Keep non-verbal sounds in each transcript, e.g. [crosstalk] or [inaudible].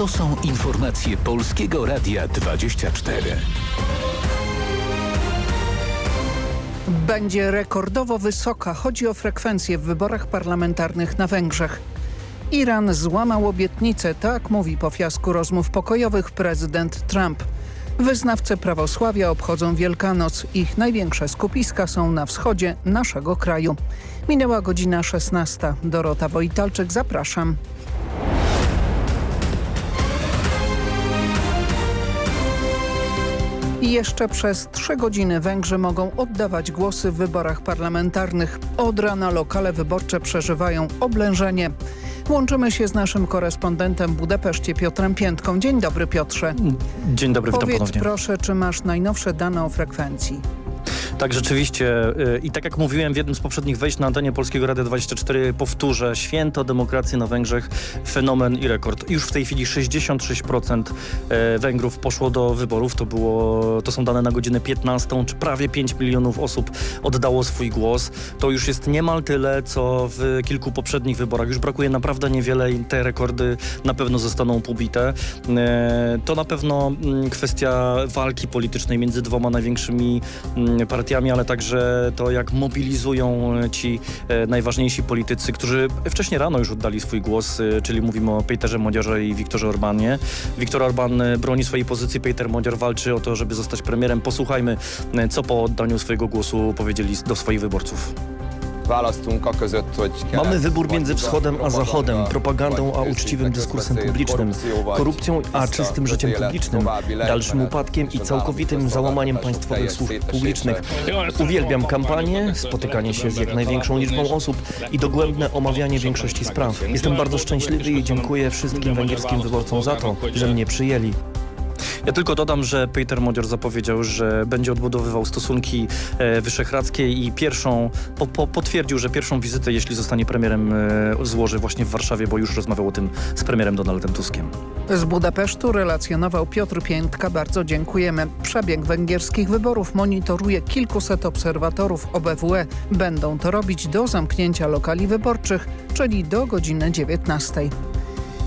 To są informacje Polskiego Radia 24. Będzie rekordowo wysoka. Chodzi o frekwencję w wyborach parlamentarnych na Węgrzech. Iran złamał obietnicę, tak mówi po fiasku rozmów pokojowych prezydent Trump. Wyznawcy prawosławia obchodzą Wielkanoc. Ich największe skupiska są na wschodzie naszego kraju. Minęła godzina 16. Dorota Wojtalczyk, zapraszam. I jeszcze przez trzy godziny Węgrzy mogą oddawać głosy w wyborach parlamentarnych. Od rana lokale wyborcze przeżywają oblężenie. Łączymy się z naszym korespondentem w Budapeszcie Piotrem Piętką. Dzień dobry Piotrze. Dzień dobry, witam Powiedz ponownie. proszę, czy masz najnowsze dane o frekwencji? Tak, rzeczywiście. y, I tak jak mówiłem w jednym z poprzednich wejść na antenie Polskiego Radia 24, powtórzę, święto demokracji na Węgrzech, fenomen i rekord. Już w tej chwili 66% e, Węgrów poszło do wyborów. To, było, to są dane na godzinę 15, czy prawie 5 milionów osób oddało swój głos. To już jest niemal tyle, co w kilku poprzednich wyborach. Już brakuje naprawdę niewiele i te rekordy na pewno zostaną pobite. E, To na pewno mm, kwestia walki politycznej między dwoma największymi mm, partiami, ale także to, jak mobilizują ci e, najważniejsi politycy, którzy wcześniej rano już oddali swój głos, e, czyli mówimy o Peterze Modziorze i Viktorze Orbanie. Viktor Orban e, broni swojej pozycji, Peter Modzior walczy o to, żeby zostać premierem. Posłuchajmy, e, co po oddaniu swojego głosu powiedzieli do swoich wyborców. Mamy wybór między wschodem a zachodem, propagandą a uczciwym dyskursem publicznym, korupcją a czystym życiem publicznym, dalszym upadkiem i całkowitym załamaniem państwowych służb publicznych. Uwielbiam kampanię, spotykanie się z jak największą liczbą osób i dogłębne omawianie większości spraw. Jestem bardzo szczęśliwy i dziękuję wszystkim węgierskim wyborcom za to, że mnie przyjęli. Ja tylko dodam, że Peter Modzior zapowiedział, że będzie odbudowywał stosunki e, wyszehradzkie i pierwszą, po, po, potwierdził, że pierwszą wizytę, jeśli zostanie premierem, e, złoży właśnie w Warszawie, bo już rozmawiał o tym z premierem Donaldem Tuskiem. Z Budapesztu relacjonował Piotr Piętka. Bardzo dziękujemy. Przebieg węgierskich wyborów monitoruje kilkuset obserwatorów OBWE. Będą to robić do zamknięcia lokali wyborczych, czyli do godziny 19.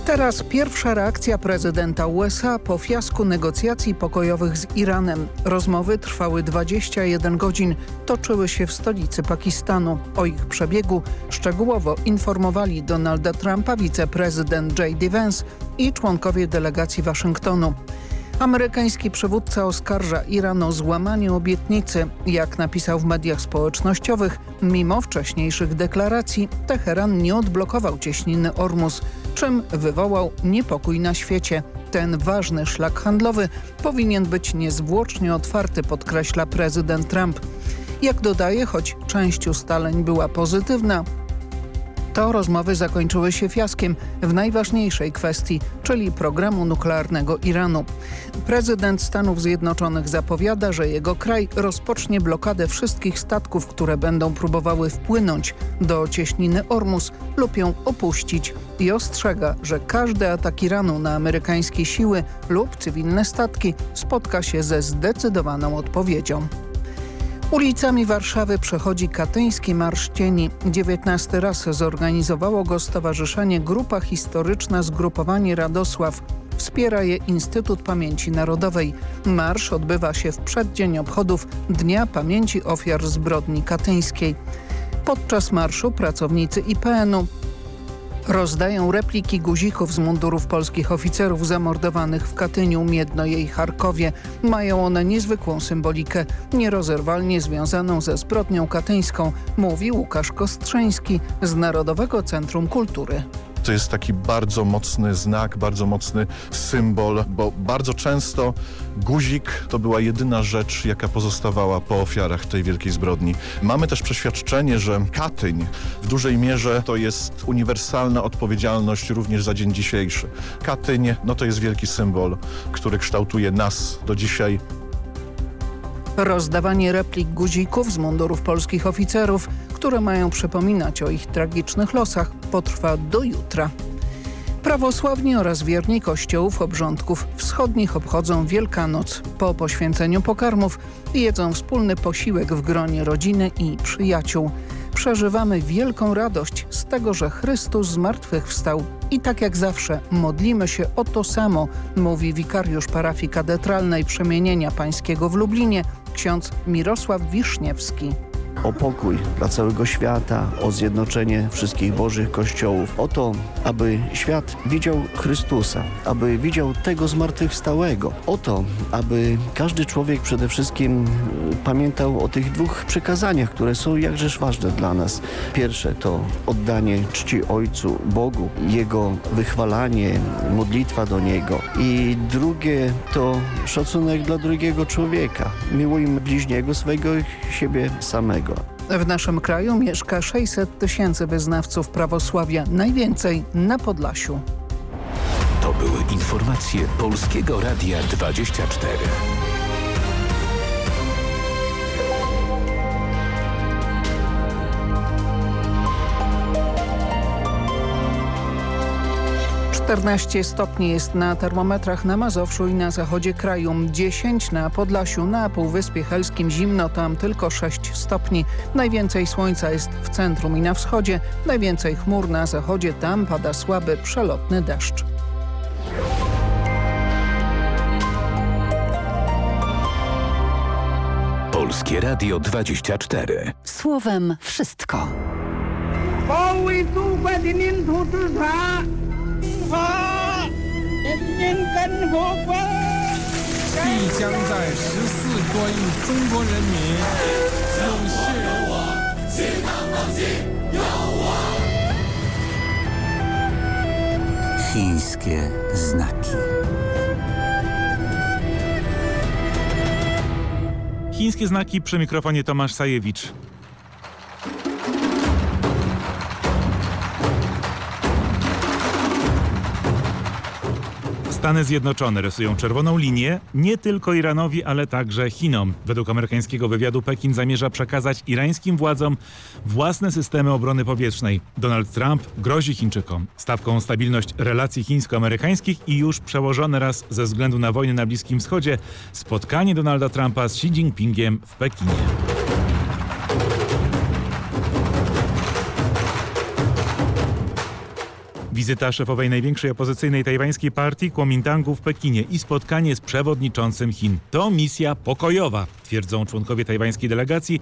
Teraz pierwsza reakcja prezydenta USA po fiasku negocjacji pokojowych z Iranem. Rozmowy trwały 21 godzin, toczyły się w stolicy Pakistanu. O ich przebiegu szczegółowo informowali Donalda Trumpa wiceprezydent J.D. Vance i członkowie delegacji Waszyngtonu. Amerykański przywódca oskarża Iran o złamanie obietnicy. Jak napisał w mediach społecznościowych, mimo wcześniejszych deklaracji Teheran nie odblokował cieśniny Ormus, czym wywołał niepokój na świecie. Ten ważny szlak handlowy powinien być niezwłocznie otwarty, podkreśla prezydent Trump. Jak dodaje, choć część ustaleń była pozytywna, to rozmowy zakończyły się fiaskiem w najważniejszej kwestii, czyli programu nuklearnego Iranu. Prezydent Stanów Zjednoczonych zapowiada, że jego kraj rozpocznie blokadę wszystkich statków, które będą próbowały wpłynąć do cieśniny Ormus lub ją opuścić i ostrzega, że każdy atak Iranu na amerykańskie siły lub cywilne statki spotka się ze zdecydowaną odpowiedzią. Ulicami Warszawy przechodzi Katyński Marsz Cieni. 19 raz zorganizowało go Stowarzyszenie Grupa Historyczna Zgrupowanie Radosław. Wspiera je Instytut Pamięci Narodowej. Marsz odbywa się w przeddzień obchodów Dnia Pamięci Ofiar Zbrodni Katyńskiej. Podczas marszu pracownicy IPN-u rozdają repliki guzików z mundurów polskich oficerów zamordowanych w Katyniu, Miednoje i Charkowie. Mają one niezwykłą symbolikę, nierozerwalnie związaną ze zbrodnią katyńską, mówi Łukasz Kostrzeński z Narodowego Centrum Kultury. To jest taki bardzo mocny znak, bardzo mocny symbol, bo bardzo często guzik to była jedyna rzecz, jaka pozostawała po ofiarach tej wielkiej zbrodni. Mamy też przeświadczenie, że Katyń w dużej mierze to jest uniwersalna odpowiedzialność również za dzień dzisiejszy. Katyń no to jest wielki symbol, który kształtuje nas do dzisiaj. Rozdawanie replik guzików z mundurów polskich oficerów, które mają przypominać o ich tragicznych losach, potrwa do jutra. Prawosławni oraz wierni kościołów obrządków wschodnich obchodzą Wielkanoc. Po poświęceniu pokarmów jedzą wspólny posiłek w gronie rodziny i przyjaciół. Przeżywamy wielką radość z tego, że Chrystus zmartwychwstał i tak jak zawsze modlimy się o to samo, mówi wikariusz parafii katedralnej Przemienienia Pańskiego w Lublinie, ksiądz Mirosław Wiszniewski o pokój dla całego świata, o zjednoczenie wszystkich Bożych Kościołów, o to, aby świat widział Chrystusa, aby widział tego zmartwychwstałego, o to, aby każdy człowiek przede wszystkim pamiętał o tych dwóch przykazaniach, które są jakżeż ważne dla nas. Pierwsze to oddanie czci Ojcu, Bogu, Jego wychwalanie, modlitwa do Niego i drugie to szacunek dla drugiego człowieka. Miłujmy bliźniego swego siebie samego. W naszym kraju mieszka 600 tysięcy wyznawców prawosławia, najwięcej na Podlasiu. To były informacje Polskiego Radia 24. 14 stopni jest na termometrach na Mazowszu i na zachodzie kraju, 10 na Podlasiu, na Półwyspie Helskim zimno, tam tylko 6 stopni. Najwięcej słońca jest w centrum i na wschodzie, najwięcej chmur na zachodzie, tam pada słaby, przelotny deszcz. Polskie Radio 24. Słowem wszystko. 保卫祖国的领土之上。法，人民跟我国必将在十四国与中国人民永续。Chińskie znaki. Chińskie znaki przy mikrofonie Tomasz Sajewicz. Stany Zjednoczone rysują czerwoną linię nie tylko Iranowi, ale także Chinom. Według amerykańskiego wywiadu Pekin zamierza przekazać irańskim władzom własne systemy obrony powietrznej. Donald Trump grozi Chińczykom stawką stabilność relacji chińsko-amerykańskich i już przełożone raz ze względu na wojnę na Bliskim Wschodzie spotkanie Donalda Trumpa z Xi Jinpingiem w Pekinie. Wizyta szefowej największej opozycyjnej tajwańskiej partii Kuomintangu w Pekinie i spotkanie z przewodniczącym Chin. To misja pokojowa, twierdzą członkowie tajwańskiej delegacji.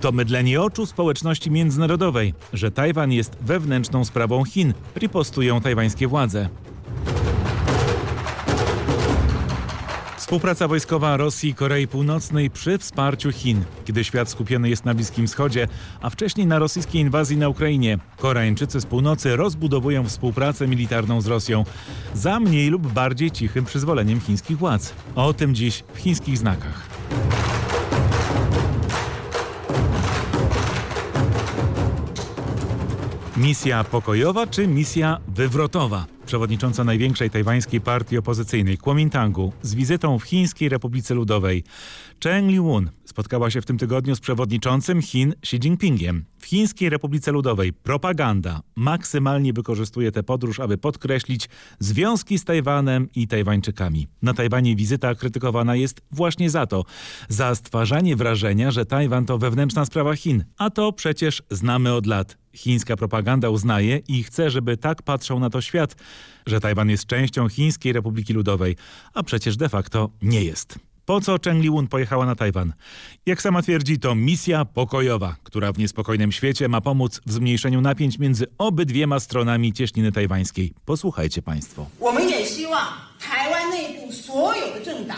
To mydlenie oczu społeczności międzynarodowej, że Tajwan jest wewnętrzną sprawą Chin, ripostują tajwańskie władze. Współpraca wojskowa Rosji i Korei Północnej przy wsparciu Chin, kiedy świat skupiony jest na Bliskim Wschodzie, a wcześniej na rosyjskiej inwazji na Ukrainie. Koreańczycy z północy rozbudowują współpracę militarną z Rosją za mniej lub bardziej cichym przyzwoleniem chińskich władz. O tym dziś w chińskich znakach. Misja pokojowa czy misja wywrotowa? Przewodnicząca największej tajwańskiej partii opozycyjnej Kuomintangu z wizytą w Chińskiej Republice Ludowej. Cheng Li-won spotkała się w tym tygodniu z przewodniczącym Chin Xi Jinpingiem. W Chińskiej Republice Ludowej propaganda maksymalnie wykorzystuje tę podróż, aby podkreślić związki z Tajwanem i Tajwańczykami. Na Tajwanie wizyta krytykowana jest właśnie za to, za stwarzanie wrażenia, że Tajwan to wewnętrzna sprawa Chin, a to przecież znamy od lat. Chińska propaganda uznaje i chce, żeby tak patrzał na to świat, że Tajwan jest częścią Chińskiej Republiki Ludowej, a przecież de facto nie jest. Po co Chen Li-won pojechała na Tajwan? Jak sama twierdzi, to misja pokojowa, która w niespokojnym świecie ma pomóc w zmniejszeniu napięć między obydwiema stronami cieśniny tajwańskiej. Posłuchajcie Państwo. 我们也希望台湾内部所有的政党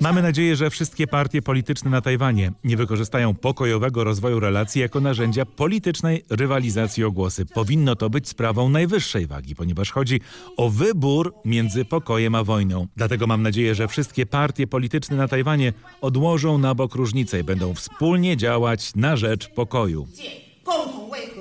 Mamy nadzieję, że wszystkie partie polityczne na Tajwanie nie wykorzystają pokojowego rozwoju relacji jako narzędzia politycznej rywalizacji o głosy. Powinno to być sprawą najwyższej wagi, ponieważ chodzi o wybór między pokojem a wojną. Dlatego mam nadzieję, że wszystkie partie polityczne na Tajwanie odłożą na bok różnice i będą wspólnie działać na rzecz pokoju.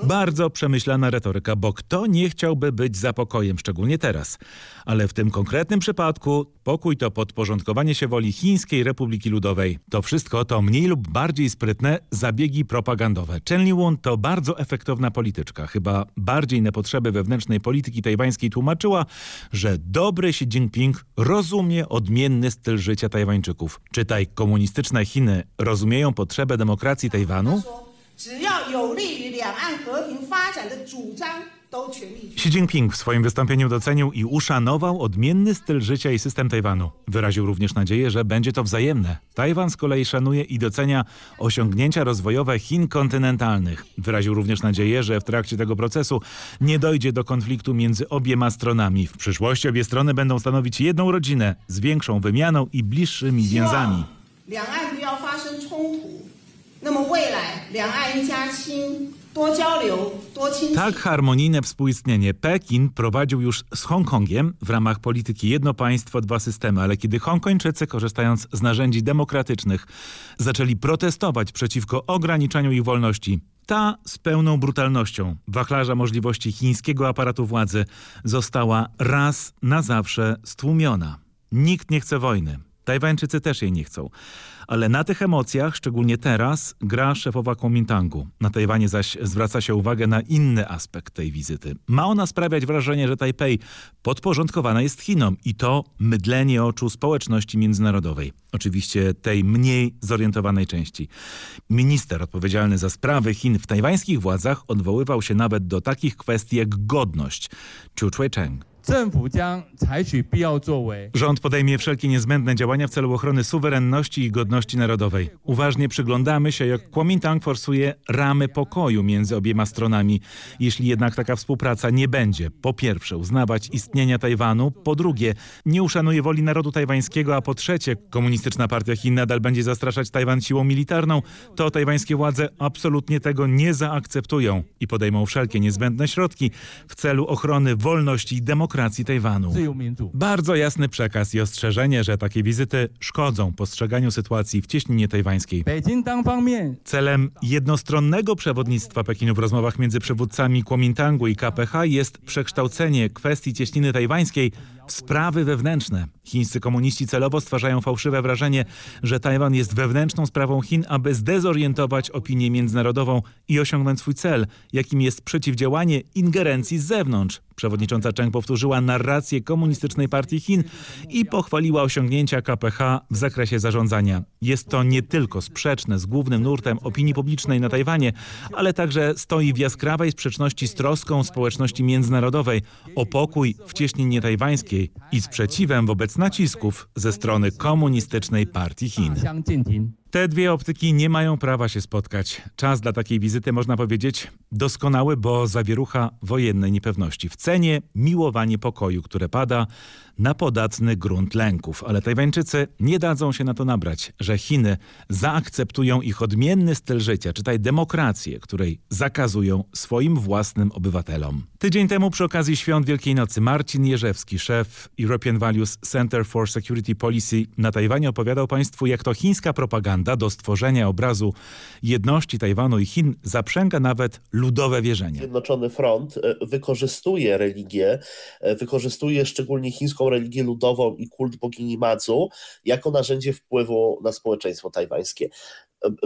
Bardzo przemyślana retoryka, bo kto nie chciałby być za pokojem, szczególnie teraz. Ale w tym konkretnym przypadku pokój to podporządkowanie się woli Chińskiej Republiki Ludowej. To wszystko to mniej lub bardziej sprytne zabiegi propagandowe. Chen Liwun to bardzo efektowna polityczka. Chyba bardziej na potrzeby wewnętrznej polityki tajwańskiej tłumaczyła, że dobry Xi Jinping rozumie odmienny styl życia Tajwańczyków. Czytaj, komunistyczne Chiny rozumieją potrzebę demokracji Tajwanu? 只要有利于两岸和平发展的主张，都全力。 Xi Jinping w swoim wystąpieniu docenił i uszanował odmienny styl życia i system Tajwanu. Wyraził również nadzieję, że będzie to wzajemne. Tajwan z kolei szanuje i docenia osiągnięcia rozwojowe Chin kontynentalnych. Wyraził również nadzieję, że w trakcie tego procesu nie dojdzie do konfliktu między obiema stronami. W przyszłości obie strony będą stanowić jedną rodzinę z większą wymianą i bliższymi więzami. 两岸不要发生冲突， Tak harmonijne współistnienie Pekin prowadził już z Hongkongiem w ramach polityki jedno państwo, dwa systemy, ale kiedy Hongkończycy, korzystając z narzędzi demokratycznych, zaczęli protestować przeciwko ograniczaniu ich wolności, ta z pełną brutalnością wachlarza możliwości chińskiego aparatu władzy została raz na zawsze stłumiona. Nikt nie chce wojny. Tajwańczycy też jej nie chcą. Ale na tych emocjach, szczególnie teraz, gra szefowa Kuomintangu. Na Tajwanie zaś zwraca się uwagę na inny aspekt tej wizyty. Ma ona sprawiać wrażenie, że Tajpej podporządkowana jest Chinom i to mydlenie oczu społeczności międzynarodowej. Oczywiście tej mniej zorientowanej części. Minister odpowiedzialny za sprawy Chin w tajwańskich władzach odwoływał się nawet do takich kwestii jak godność. Chu Cheng. Rząd podejmie wszelkie niezbędne działania w celu ochrony suwerenności i godności narodowej. Uważnie przyglądamy się, jak Kuomintang forsuje ramy pokoju między obiema stronami. Jeśli jednak taka współpraca nie będzie, po pierwsze uznawać istnienia Tajwanu, po drugie nie uszanuje woli narodu tajwańskiego, a po trzecie komunistyczna partia Chin nadal będzie zastraszać Tajwan siłą militarną, to tajwańskie władze absolutnie tego nie zaakceptują i podejmą wszelkie niezbędne środki w celu ochrony wolności i demokracji demokracji Tajwanu. Bardzo jasny przekaz i ostrzeżenie, że takie wizyty szkodzą postrzeganiu sytuacji w cieśninie tajwańskiej. Celem jednostronnego przewodnictwa Pekinu w rozmowach między przywódcami Kuomintangu i KPH jest przekształcenie kwestii cieśniny tajwańskiej sprawy wewnętrzne. Chińscy komuniści celowo stwarzają fałszywe wrażenie, że Tajwan jest wewnętrzną sprawą Chin, aby zdezorientować opinię międzynarodową i osiągnąć swój cel, jakim jest przeciwdziałanie ingerencji z zewnątrz. Przewodnicząca Cheng powtórzyła narrację komunistycznej partii Chin i pochwaliła osiągnięcia KPH w zakresie zarządzania. Jest to nie tylko sprzeczne z głównym nurtem opinii publicznej na Tajwanie, ale także stoi w jaskrawej sprzeczności z troską społeczności międzynarodowej o pokój w cieśninie tajwańskiej Sowieckiej i sprzeciwem wobec nacisków ze strony Komunistycznej Partii Chin. Te dwie optyki nie mają prawa się spotkać. Czas dla takiej wizyty, można powiedzieć, doskonały, bo zawierucha wojennej niepewności. W cenie miłowanie pokoju, które pada na podatny grunt lęków. Ale Tajwańczycy nie dadzą się na to nabrać, że Chiny zaakceptują ich odmienny styl życia, czytaj demokrację, której zakazują swoim własnym obywatelom. Tydzień temu przy okazji świąt Wielkiej Nocy Marcin Jerzewski, szef European Values Center for Security Policy na Tajwanie opowiadał Państwu, jak to chińska propaganda do stworzenia obrazu jedności Tajwanu i Chin zaprzęga nawet ludowe wierzenia. Zjednoczony Front e, wykorzystuje religię, e, wykorzystuje szczególnie chińską religię ludową i kult bogini Madzu jako narzędzie wpływu na społeczeństwo tajwańskie.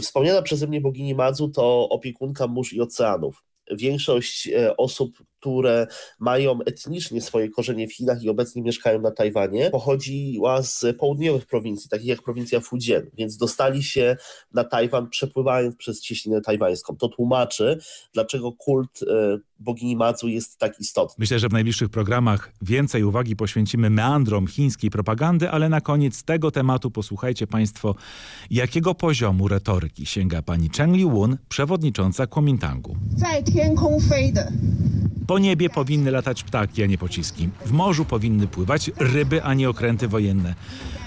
Wspomniana przeze mnie bogini Madzu to opiekunka mórz i oceanów. Większość e, osób, które mają etnicznie swoje korzenie w Chinach i obecnie mieszkają na Tajwanie, pochodziła z południowych prowincji, takich jak prowincja Fujian, więc dostali się na Tajwan przepływając przez cieśninę tajwańską. To tłumaczy, dlaczego kult e, bogini Madzu jest tak istotny. Myślę, że w najbliższych programach więcej uwagi poświęcimy meandrom chińskiej propagandy, ale na koniec tego tematu posłuchajcie Państwo, jakiego poziomu retoryki sięga pani Chen Liwun, przewodnicząca Kuomintangu. 在天空飞的 po niebie powinny latać ptaki, a nie pociski. W morzu powinny pływać ryby, a nie okręty wojenne.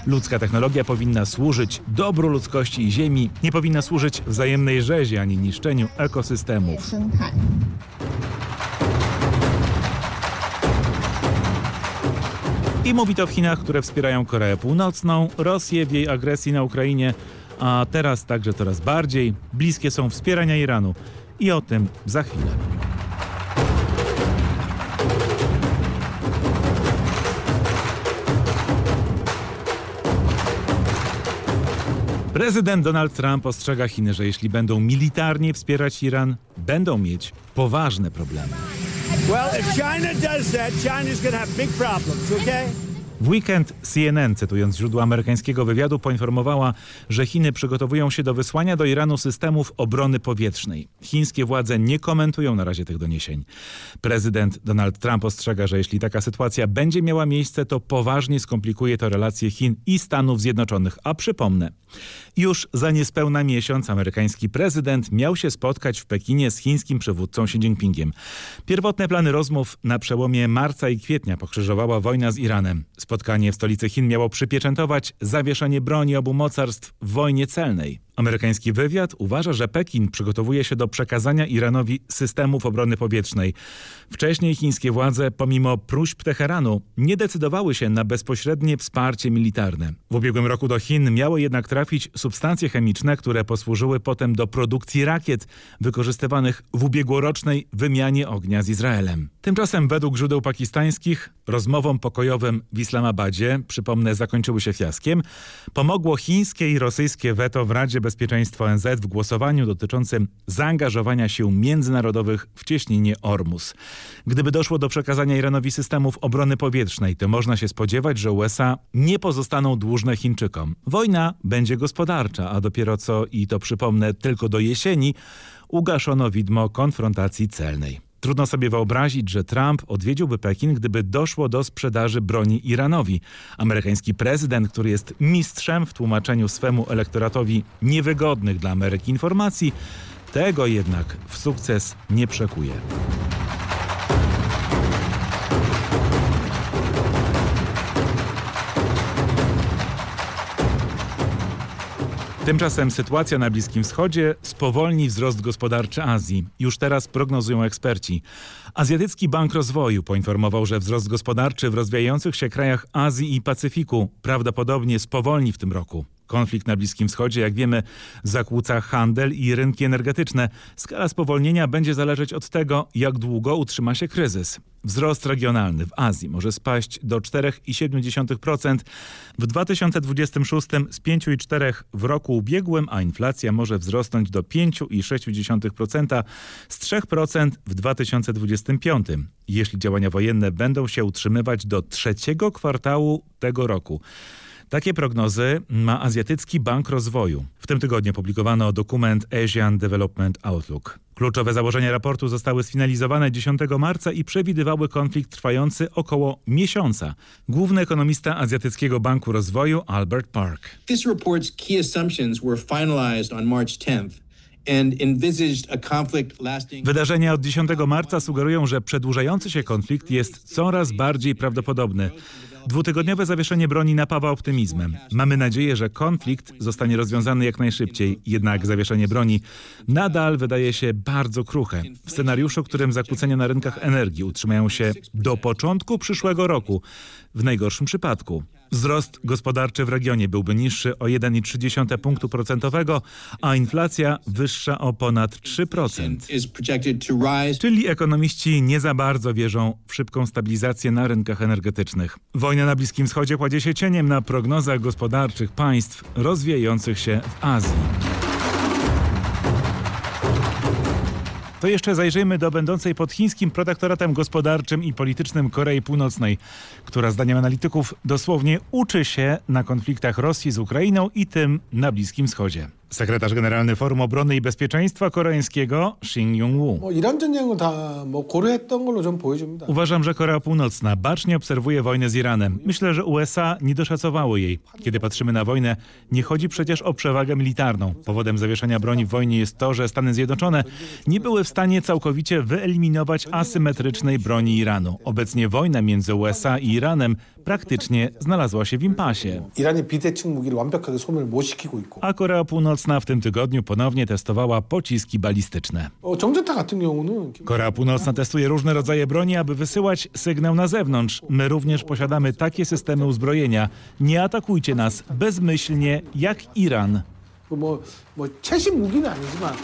Ludzka technologia powinna służyć dobru ludzkości i ziemi, nie powinna służyć wzajemnej rzezi ani niszczeniu ekosystemów. I mówi to w Chinach, które wspierają Koreę Północną, Rosję w jej agresji na Ukrainie, a teraz także coraz bardziej bliskie są wspierania Iranu. I o tym za chwilę. Prezydent Donald Trump ostrzega Chiny, że jeśli będą militarnie wspierać Iran, będą mieć poważne problemy. Well, if China does that, China's going to have big problems, okay? W weekend CNN, cytując źródła amerykańskiego wywiadu, poinformowała, że Chiny przygotowują się do wysłania do Iranu systemów obrony powietrznej. Chińskie władze nie komentują na razie tych doniesień. Prezydent Donald Trump ostrzega, że jeśli taka sytuacja będzie miała miejsce, to poważnie skomplikuje to relacje Chin i Stanów Zjednoczonych. A przypomnę, już za niespełna miesiąc amerykański prezydent miał się spotkać w Pekinie z chińskim przywódcą Xi Jinpingiem. Pierwotne plany rozmów na przełomie marca i kwietnia pokrzyżowała wojna z Iranem. Spotkanie w stolicy Chin miało przypieczętować zawieszenie broni obu mocarstw w wojnie celnej. Amerykański wywiad uważa, że Pekin przygotowuje się do przekazania Iranowi systemów obrony powietrznej. Wcześniej chińskie władze, pomimo próśb Teheranu, nie decydowały się na bezpośrednie wsparcie militarne. W ubiegłym roku do Chin miały jednak trafić substancje chemiczne, które posłużyły potem do produkcji rakiet wykorzystywanych w ubiegłorocznej wymianie ognia z Izraelem. Tymczasem według źródeł pakistańskich rozmowom pokojowym w Islamabadzie, przypomnę, zakończyły się fiaskiem, pomogło chińskie i rosyjskie weto w Radzie Bezpieczeństwa ONZ w głosowaniu dotyczącym zaangażowania sił międzynarodowych w cieśninie Ormus. Gdyby doszło do przekazania Iranowi systemów obrony powietrznej, to można się spodziewać, że USA nie pozostaną dłużne Chińczykom. Wojna będzie gospodarcza, a dopiero co, i to przypomnę, tylko do jesieni, ugaszono widmo konfrontacji celnej. Trudno sobie wyobrazić, że Trump odwiedziłby Pekin, gdyby doszło do sprzedaży broni Iranowi. Amerykański prezydent, który jest mistrzem w tłumaczeniu swemu elektoratowi niewygodnych dla Ameryki informacji, tego jednak w sukces nie przekuje. Tymczasem sytuacja na Bliskim Wschodzie spowolni wzrost gospodarczy Azji. Już teraz prognozują eksperci. Azjatycki Bank Rozwoju poinformował, że wzrost gospodarczy w rozwijających się krajach Azji i Pacyfiku prawdopodobnie spowolni w tym roku. Konflikt na Bliskim Wschodzie, jak wiemy, zakłóca handel i rynki energetyczne. Skala spowolnienia będzie zależeć od tego, jak długo utrzyma się kryzys. Wzrost regionalny w Azji może spaść do 4,7% w 2026 z 5,4% w roku ubiegłym, a inflacja może wzrosnąć do 5,6% z 3% w 2025, jeśli działania wojenne będą się utrzymywać do trzeciego kwartału tego roku. Takie prognozy ma Azjatycki Bank Rozwoju. W tym tygodniu publikowano dokument Asian Development Outlook. Kluczowe założenia raportu zostały sfinalizowane 10 marca i przewidywały konflikt trwający około miesiąca. Główny ekonomista Azjatyckiego Banku Rozwoju Albert Park. This report's key assumptions were finalized on March 10th. Wydarzenia od 10 marca sugerują, że przedłużający się konflikt jest coraz bardziej prawdopodobny. Dwutygodniowe zawieszenie broni napawa optymizmem. Mamy nadzieję, że konflikt zostanie rozwiązany jak najszybciej, jednak zawieszenie broni nadal wydaje się bardzo kruche. W scenariuszu, którym zakłócenia na rynkach energii utrzymają się do początku przyszłego roku, w najgorszym przypadku. Wzrost gospodarczy w regionie byłby niższy o 1,3 punktu procentowego, a inflacja wyższa o ponad 3%. Czyli ekonomiści nie za bardzo wierzą w szybką stabilizację na rynkach energetycznych. Wojna na Bliskim Wschodzie kładzie się cieniem na prognozach gospodarczych państw rozwijających się w Azji. To jeszcze zajrzyjmy do będącej pod chińskim protektoratem gospodarczym i politycznym Korei Północnej, która zdaniem analityków dosłownie uczy się na konfliktach Rosji z Ukrainą i tym na Bliskim Wschodzie. Sekretarz Generalny Forum Obrony i Bezpieczeństwa Koreańskiego Shin Yung-woo. Uważam, że Korea Północna bacznie obserwuje wojnę z Iranem. Myślę, że USA nie doszacowały jej. Kiedy patrzymy na wojnę, nie chodzi przecież o przewagę militarną. Powodem zawieszenia broni w wojnie jest to, że Stany Zjednoczone nie były w stanie całkowicie wyeliminować asymetrycznej broni Iranu. Obecnie wojna między USA i Iranem praktycznie znalazła się w impasie. A Korea Północna w tym tygodniu ponownie testowała pociski balistyczne. Korea Północna testuje różne rodzaje broni, aby wysyłać sygnał na zewnątrz. My również posiadamy takie systemy uzbrojenia. Nie atakujcie nas bezmyślnie jak Iran. 뭐, 뭐 최신 무기는 아니지만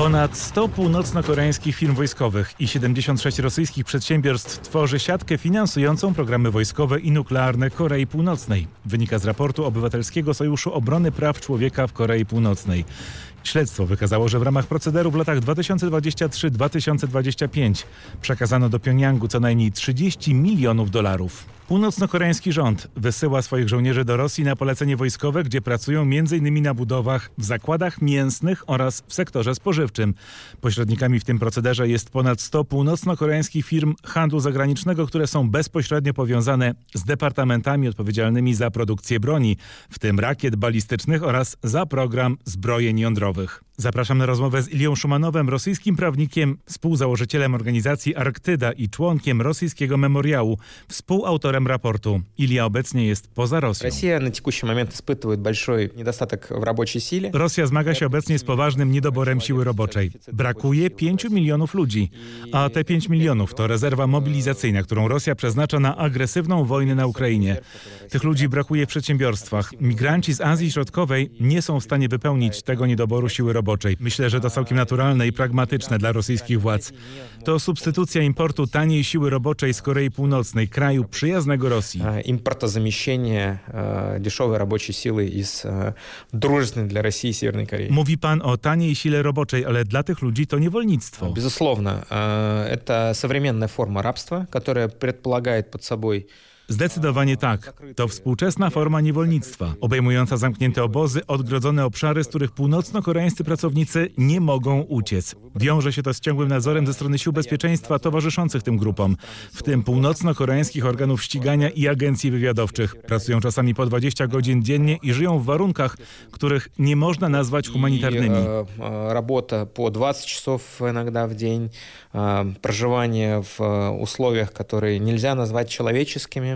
Ponad 100 północno-koreańskich firm wojskowych i 76 rosyjskich przedsiębiorstw tworzy siatkę finansującą programy wojskowe i nuklearne Korei Północnej. Wynika z raportu Obywatelskiego Sojuszu Obrony Praw Człowieka w Korei Północnej. Śledztwo wykazało, że w ramach procederu w latach 2023-2025 przekazano do Pjongjangu co najmniej 30 milionów dolarów. Północno-koreański rząd wysyła swoich żołnierzy do Rosji na polecenie wojskowe, gdzie pracują m.in. na budowach, w zakładach mięsnych oraz w sektorze spożywczym. Pośrednikami w tym procederze jest ponad 100 północno-koreańskich firm handlu zagranicznego, które są bezpośrednio powiązane z departamentami odpowiedzialnymi za produkcję broni, w tym rakiet balistycznych oraz za program zbrojeń jądrowych zbiorowych. Zapraszam na rozmowę z Ilią Szumanowem, rosyjskim prawnikiem, współzałożycielem organizacji Arktyda i członkiem rosyjskiego memoriału, współautorem raportu. Ilia obecnie jest poza Rosją. Rosja na текущий момент испытывает большой недостаток в рабочей силе. Rosja zmaga się obecnie z poważnym niedoborem siły roboczej. Brakuje 5 milionów ludzi, a te 5 milionów to rezerwa mobilizacyjna, którą Rosja przeznacza na agresywną wojnę na Ukrainie. Tych ludzi brakuje w przedsiębiorstwach. Migranci z Azji Środkowej nie są w stanie wypełnić tego niedoboru siły roboczej. Myślę, że to całkiem naturalne i pragmatyczne dla rosyjskich władz. To substytucja importu taniej siły roboczej z Korei Północnej, kraju przyjaznego Rosji. Импортозамещение дешевой рабочей силы из дружественной для России Северной Кореи. Mówi pan o taniej sile roboczej, ale dla tych ludzi to niewolnictwo. Безусловно, это современная форма рабства, которая предполагает под собой Zdecydowanie tak. To współczesna forma niewolnictwa, obejmująca zamknięte obozy, odgrodzone obszary, z których północno-koreańscy pracownicy nie mogą uciec. Wiąże się to z ciągłym nadzorem ze strony sił bezpieczeństwa towarzyszących tym grupom, w tym północno-koreańskich organów ścigania i agencji wywiadowczych. Pracują czasami po 20 godzin dziennie i żyją w warunkach, których nie można nazwać humanitarnymi. Работа по 20 часов иногда в день, проживание в условиях, которые нельзя назвать человеческими.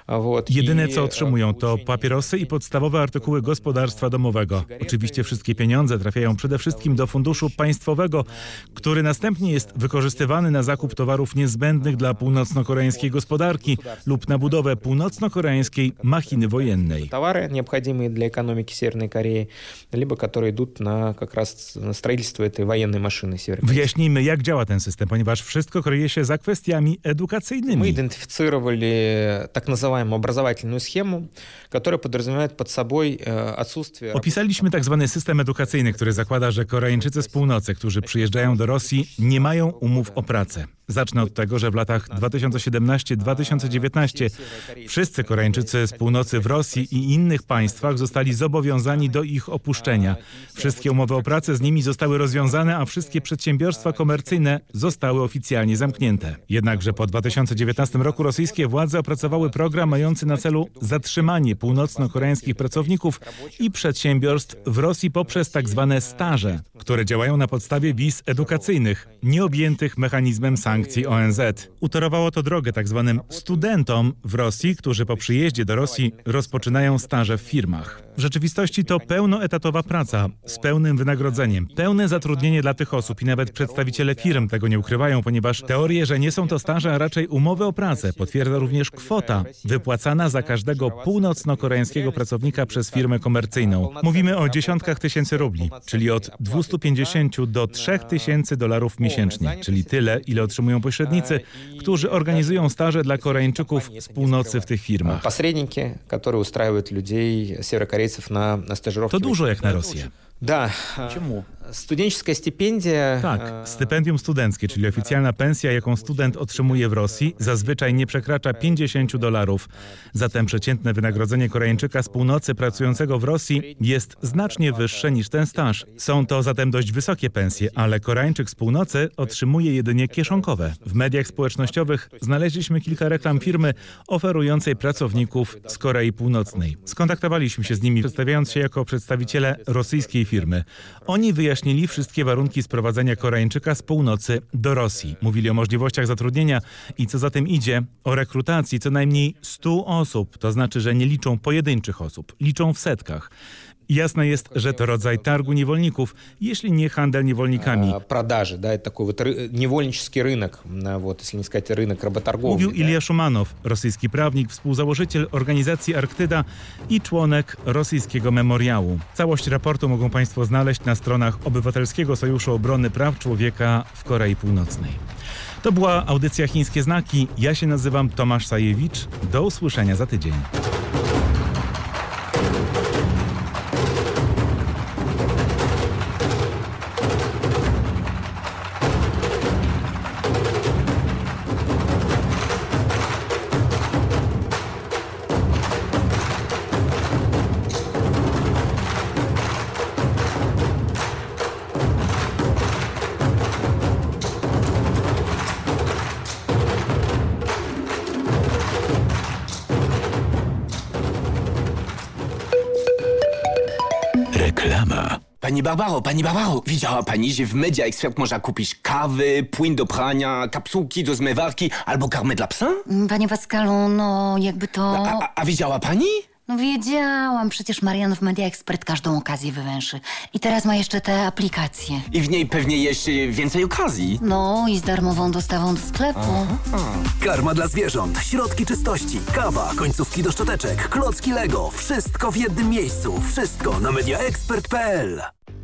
Jedyne co otrzymują to papierosy i podstawowe artykuły gospodarstwa domowego. Oczywiście wszystkie pieniądze trafiają przede wszystkim do funduszu państwowego, który następnie jest wykorzystywany na zakup towarów niezbędnych dla północno-koreańskiej gospodarki lub na budowę północno-koreańskiej machiny wojennej. Товары, необходимые для экономики Северной Кореи, либо которые идут на как раз на строительство этой военной машины Северной Wyjaśnijmy, jak działa ten system, ponieważ wszystko kryje się za kwestiami edukacyjnymi. Мы идентифицировали так называемую образовательную схему, которая подразумевает под собой отсутствие... Opisaliśmy tak zwany system edukacyjny, który zakłada, że Koreańczycy z północy, którzy przyjeżdżają do Rosji, nie mają umów o pracę. Zacznę od tego, że w latach 2017-2019 wszyscy Koreańczycy z północy w Rosji i innych państwach zostali zobowiązani do ich opuszczenia. Wszystkie umowy o pracę z nimi zostały rozwiązane, a wszystkie przedsiębiorstwa komercyjne zostały oficjalnie zamknięte. Jednakże po 2019 roku rosyjskie władze opracowały program mający na celu zatrzymanie północno-koreańskich pracowników i przedsiębiorstw w Rosji poprzez tak zwane staże, które działają na podstawie wiz edukacyjnych, nieobjętych mechanizmem sankcji ONZ. Utorowało to drogę tak zwanym studentom w Rosji, którzy po przyjeździe do Rosji rozpoczynają staże w firmach. W rzeczywistości to pełnoetatowa praca z pełnym wynagrodzeniem, pełne zatrudnienie dla tych osób i nawet przedstawiciele firm tego nie ukrywają, ponieważ teorie, że nie są to staże, a raczej umowy o pracę potwierdza również kwota wypłacana za każdego północno-koreańskiego pracownika przez firmę komercyjną. Mówimy o dziesiątkach tysięcy rubli, czyli od 250 do 3000 dolarów miesięcznie, czyli tyle, ile otrzymują pośrednicy, którzy organizują staże dla Koreańczyków z północy w tych firmach. Посредники, которые устраивают людей, северокорейцев на, на стажировки. To dużo jak na Rosję. Да. Почему? Studencka stypendia... Tak, e, stypendium studenckie, czyli oficjalna pensja, jaką student otrzymuje w Rosji, zazwyczaj nie przekracza 50 dolarów. Zatem przeciętne wynagrodzenie Koreańczyka z północy pracującego w Rosji jest znacznie wyższe niż ten staż. Są to zatem dość wysokie pensje, ale Koreańczyk z północy otrzymuje jedynie kieszonkowe. W mediach społecznościowych znaleźliśmy kilka reklam firmy oferującej pracowników z Korei Północnej. Skontaktowaliśmy się z nimi, przedstawiając się jako przedstawiciele rosyjskiej firmy. Oni wyjaśnili, wszystkie warunki sprowadzenia Koreańczyka z północy do Rosji. Mówili o możliwościach zatrudnienia i co za tym idzie, o rekrutacji co najmniej 100 osób. To znaczy, że nie liczą pojedynczych osób, liczą w setkach. Jasne jest, że to rodzaj targu niewolników, jeśli nie handel niewolnikami. Продажи, да, это такой вот niewolнический рынок, вот, если не сказать рынок работорговли. Mówił Ilja Szumanow, rosyjski prawnik, współzałożyciel organizacji Arktyda i członek rosyjskiego memoriału. Całość raportu mogą Państwo znaleźć na stronach Obywatelskiego Sojuszu Obrony Praw Człowieka w Korei Północnej. To była audycja Chińskie Znaki. Ja się nazywam Tomasz Sajewicz. Do usłyszenia za tydzień. Barbaro, pani Barbaro, widziała pani, że w Media Expert można kupić kawy, płyn do prania, kapsułki do zmywarki albo karmę dla psa? Panie Pascalu, no jakby to... A, a, a widziała pani? No wiedziałam, przecież Marianów Media Expert każdą okazję wywęszy. I teraz ma jeszcze te aplikacje. I w niej pewnie jeszcze więcej okazji. No i z darmową dostawą do sklepu. Aha. Karma dla zwierząt, środki czystości, kawa, końcówki do szczoteczek, klocki Lego. Wszystko w jednym miejscu. Wszystko na mediaexpert.pl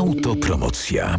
Autopromocja.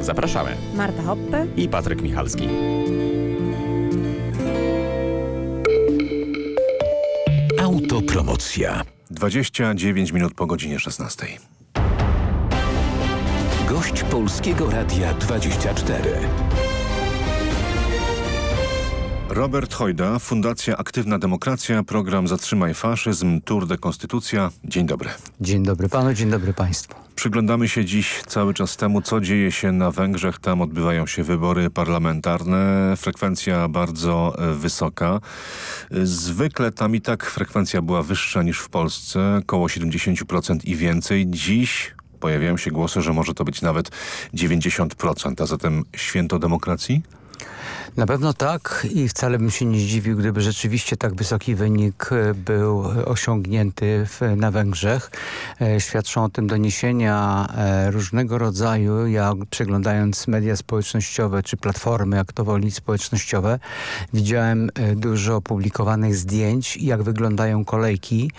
Zapraszamy. Marta Hoppe i Patryk Michalski. Autopromocja. 29 minut po godzinie 16. Gość Polskiego Radia 24. Robert Hojda, Fundacja Aktywna Demokracja, program Zatrzymaj Faszyzm, Tour de Konstytucja. Dzień dobry. Dzień dobry panu, dzień dobry państwu. Przyglądamy się dziś cały czas temu, co dzieje się na Węgrzech. Tam odbywają się wybory parlamentarne. Frekwencja bardzo wysoka. Zwykle tam i tak frekwencja była wyższa niż w Polsce, około 70% i więcej. Dziś pojawiają się głosy, że może to być nawet 90%. A zatem święto demokracji? Na pewno tak i wcale bym się nie zdziwił, gdyby rzeczywiście tak wysoki wynik e, był osiągnięty w, na Węgrzech. E, świadczą o tym doniesienia e, różnego rodzaju. Ja przeglądając media społecznościowe czy platformy, jak to woli, społecznościowe, widziałem dużo opublikowanych zdjęć, jak wyglądają kolejki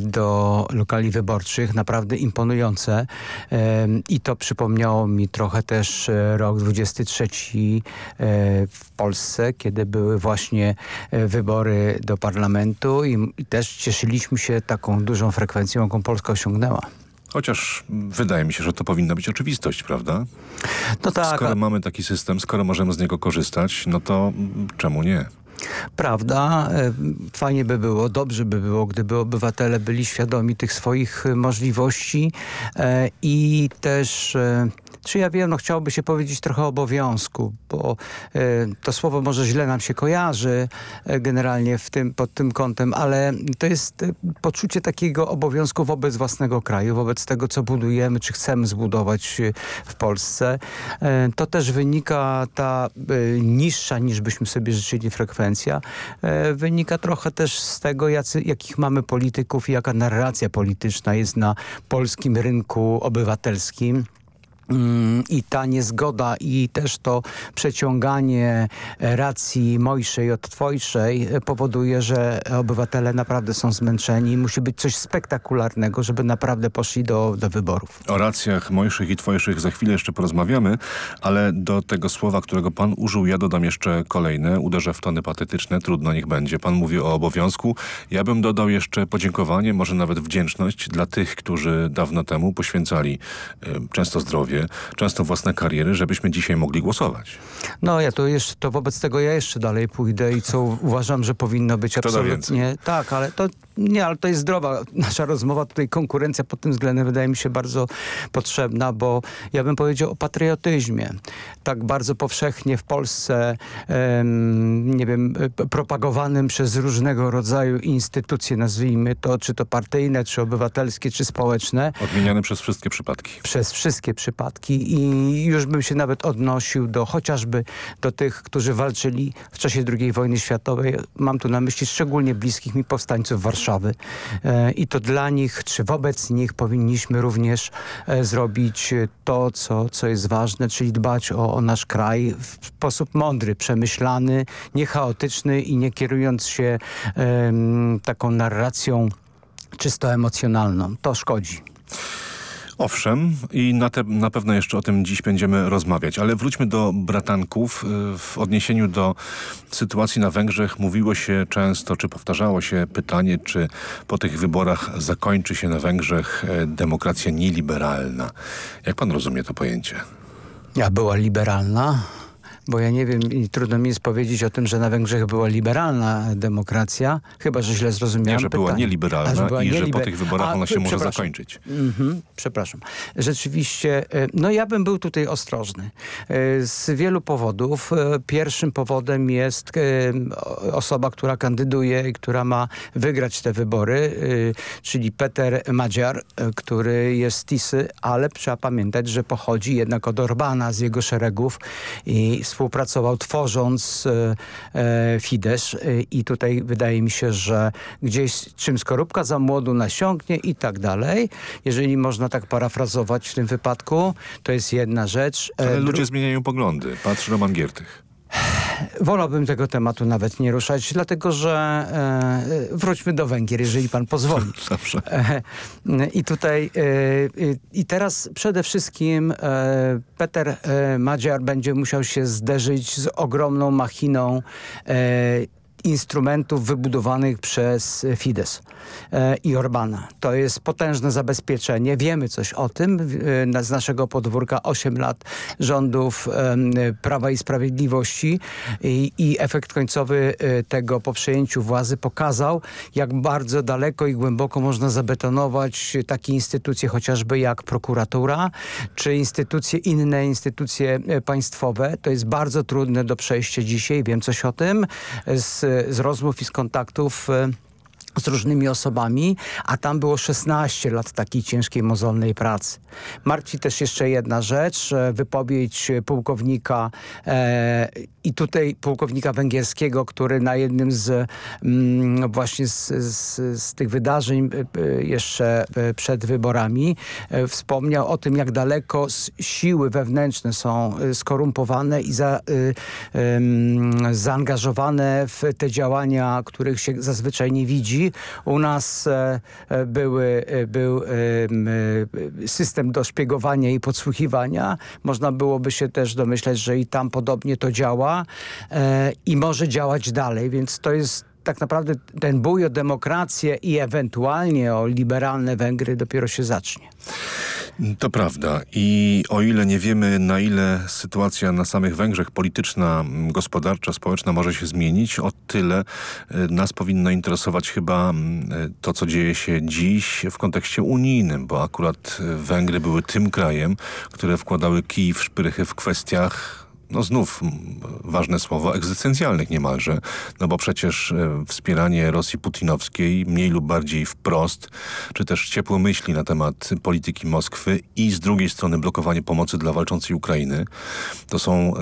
do lokali wyborczych. Naprawdę imponujące i to przypomniało mi trochę też rok 23 w Polsce, kiedy były właśnie e, wybory do parlamentu i, też cieszyliśmy się taką dużą frekwencją, jaką Polska osiągnęła. Chociaż wydaje mi się, że to powinna być oczywistość, prawda? No tak. Skoro mamy taki system, skoro możemy z niego korzystać, no to czemu nie? Prawda. E, fajnie by było, dobrze by było, gdyby obywatele byli świadomi tych swoich możliwości e, i też czy ja wiem, no chciałoby się powiedzieć trochę obowiązku, bo e, to słowo może źle nam się kojarzy e, generalnie w tym, pod tym kątem, ale to jest e, poczucie takiego obowiązku wobec własnego kraju, wobec tego, co budujemy, czy chcemy zbudować w Polsce. To też wynika ta niższa niż byśmy sobie życzyli frekwencja, wynika trochę też z tego, jacy, jakich mamy polityków i jaka narracja polityczna jest na polskim rynku obywatelskim. Mm, i ta niezgoda i też to przeciąganie racji mojszej od twojszej powoduje, że obywatele naprawdę są zmęczeni. Musi być coś spektakularnego, żeby naprawdę poszli do, do wyborów. O racjach mojszych i twojszych za chwilę jeszcze porozmawiamy, ale do tego słowa, którego pan użył, ja dodam jeszcze kolejne. Uderzę w tony patetyczne, trudno niech będzie. Pan mówi o obowiązku. Ja bym dodał jeszcze podziękowanie, może nawet wdzięczność dla tych, którzy dawno temu poświęcali y, często zdrowie, często własne kariery, żebyśmy dzisiaj mogli głosować. No ja to jeszcze, to wobec tego ja jeszcze dalej pójdę i co uważam, że powinno być Kto absolutnie... Tak, ale to nie, ale to jest zdrowa nasza rozmowa. Tutaj konkurencja pod tym względem wydaje mi się bardzo potrzebna, bo ja bym powiedział o patriotyzmie. Tak bardzo powszechnie w Polsce, em, nie wiem, propagowanym przez różnego rodzaju instytucje, nazwijmy to, czy to partyjne, czy obywatelskie, czy społeczne. Odmieniane przez wszystkie przypadki. Przez wszystkie przypadki i już bym się nawet odnosił do chociażby do tych, którzy walczyli w czasie II wojny światowej. Mam tu na myśli szczególnie bliskich mi powstańców Warszawy Warszawy e, i to dla nich, czy wobec nich powinniśmy również e, zrobić to, co, co jest ważne, czyli dbać o, o nasz kraj w sposób mądry, przemyślany, niechaotyczny i nie kierując się taką narracją czysto emocjonalną. To szkodzi. Owszem i na, te, na pewno jeszcze o tym dziś będziemy rozmawiać, ale wróćmy do bratanków. Y, w odniesieniu do sytuacji na Węgrzech mówiło się często, czy powtarzało się pytanie, czy po tych wyborach zakończy się na Węgrzech e, demokracja nieliberalna. Jak pan rozumie to pojęcie? Ja była liberalna, bo ja nie wiem i trudno mi jest powiedzieć o tym, że na Węgrzech była liberalna demokracja, chyba, że źle zrozumiałem Nie, że pytanie. była nieliberalna była i nieliber... że po tych wyborach A, ona się może zakończyć. Mhm, przepraszam. Rzeczywiście, e, no ja bym był tutaj ostrożny. E, z wielu powodów. E, pierwszym powodem jest osoba, która kandyduje i która ma wygrać te wybory, czyli Peter Madziar, który jest z Tisy, ale trzeba pamiętać, że pochodzi jednak od Orbana z jego szeregów i współpracował tworząc e, e, Fidesz e, i tutaj wydaje mi się, że gdzieś czym skorupka za młodu nasiąknie i tak dalej. Jeżeli można tak parafrazować w tym wypadku, to jest jedna rzecz. Ale ludzie zmieniają poglądy. Patrz Roman Giertych. Wolałbym tego tematu nawet nie ruszać, dlatego że e, wróćmy do Węgier, jeżeli pan pozwoli. [laughs] Zawsze. E, I tutaj e, i teraz przede wszystkim e, Peter e, Madziar będzie musiał się zderzyć z ogromną machiną e, instrumentów wybudowanych przez Fidesz i Orbana. To jest potężne zabezpieczenie. Wiemy coś o tym e, z naszego podwórka. 8 lat rządów e, Prawa i Sprawiedliwości i, i efekt końcowy tego po przejęciu władzy pokazał, jak bardzo daleko i głęboko można zabetonować takie instytucje chociażby jak prokuratura, czy instytucje, inne instytucje państwowe. To jest bardzo trudne do przejścia dzisiaj. Wiem coś o tym z z rozmów i z kontaktów e, z różnymi osobami, a tam było 16 lat takiej ciężkiej, mozolnej pracy. Martwi też jeszcze jedna rzecz, wypowiedź pułkownika e, i tutaj pułkownika węgierskiego, który na jednym z mm, właśnie z, z, z, tych wydarzeń e, jeszcze e, przed wyborami e, wspomniał o tym, jak daleko siły wewnętrzne są skorumpowane i za, zaangażowane w te działania, których się zazwyczaj nie widzi, u nas e, e, były, e, był system do szpiegowania i podsłuchiwania. Można byłoby się też domyśleć, że i tam podobnie to działa i może działać dalej, więc to jest tak naprawdę ten bój o demokrację i ewentualnie o liberalne Węgry dopiero się zacznie. To prawda i o ile nie wiemy na ile sytuacja na samych Węgrzech polityczna, gospodarcza, społeczna może się zmienić, o tyle e, nas powinno interesować chyba e, to co dzieje się dziś w kontekście unijnym, bo akurat e, Węgry były tym krajem, które wkładały kij w szprychy w kwestiach no znów ważne słowo, egzystencjalnych niemalże, no bo przecież e, wspieranie Rosji putinowskiej mniej lub bardziej wprost, czy też ciepłe myśli na temat polityki Moskwy i z drugiej strony blokowanie pomocy dla walczącej Ukrainy, to są y,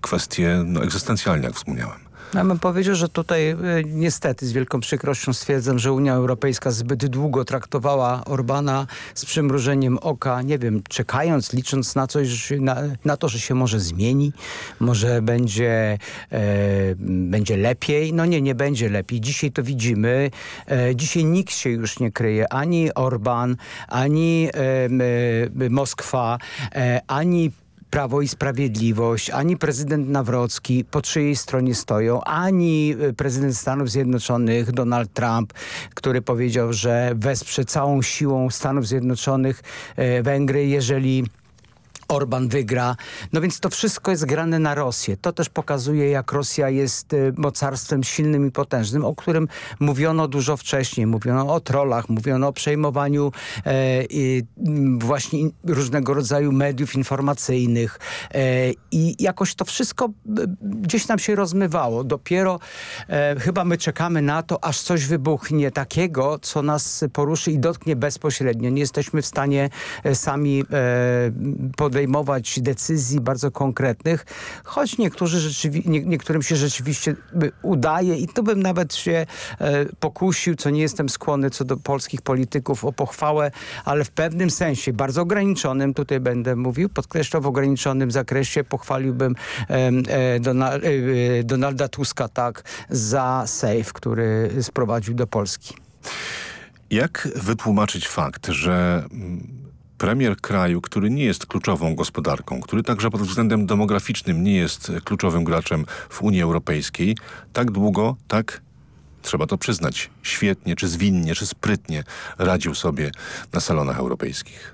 kwestie no, egzystencjalne, jak wspomniałem. Ja bym powiedział, że tutaj e, niestety z wielką przykrością stwierdzam, że Unia Europejska zbyt długo traktowała Orbana z przymrużeniem oka, nie wiem, czekając, licząc na coś, na, na to, że się może zmieni, może będzie, e, będzie lepiej. No nie, nie będzie lepiej. Dzisiaj to widzimy. E, dzisiaj nikt się już nie kryje. Ani Orban, ani e, Moskwa, e, ani Prawo i Sprawiedliwość, ani prezydent Nawrocki po czyjej stronie stoją, ani y, prezydent Stanów Zjednoczonych Donald Trump, który powiedział, że wesprze całą siłą Stanów Zjednoczonych y, Węgry, jeżeli Orban wygra. No więc to wszystko jest grane na Rosję. To też pokazuje, jak Rosja jest y, mocarstwem silnym i potężnym, o którym mówiono dużo wcześniej. Mówiono o trollach, mówiono o przejmowaniu e, e, właśnie różnego rodzaju mediów informacyjnych e, i jakoś to wszystko gdzieś nam się rozmywało. Dopiero e, chyba my czekamy na to, aż coś wybuchnie takiego, co nas poruszy i dotknie bezpośrednio. Nie jesteśmy w stanie e, sami e, podejmować decyzji bardzo konkretnych, choć niektórzy nie, niektórym się rzeczywiście udaje i tu bym nawet się e, pokusił, co nie jestem skłonny co do polskich polityków o pochwałę, ale w pewnym sensie, bardzo ograniczonym, tutaj będę mówił, podkreślam w ograniczonym zakresie, pochwaliłbym e, e, Donal e, Donalda Tuska tak za safe, który sprowadził do Polski. Jak wytłumaczyć fakt, że premier kraju, który nie jest kluczową gospodarką, który także pod względem demograficznym nie jest kluczowym graczem w Unii Europejskiej, tak długo, tak trzeba to przyznać, świetnie, czy zwinnie, czy sprytnie radził sobie na salonach europejskich.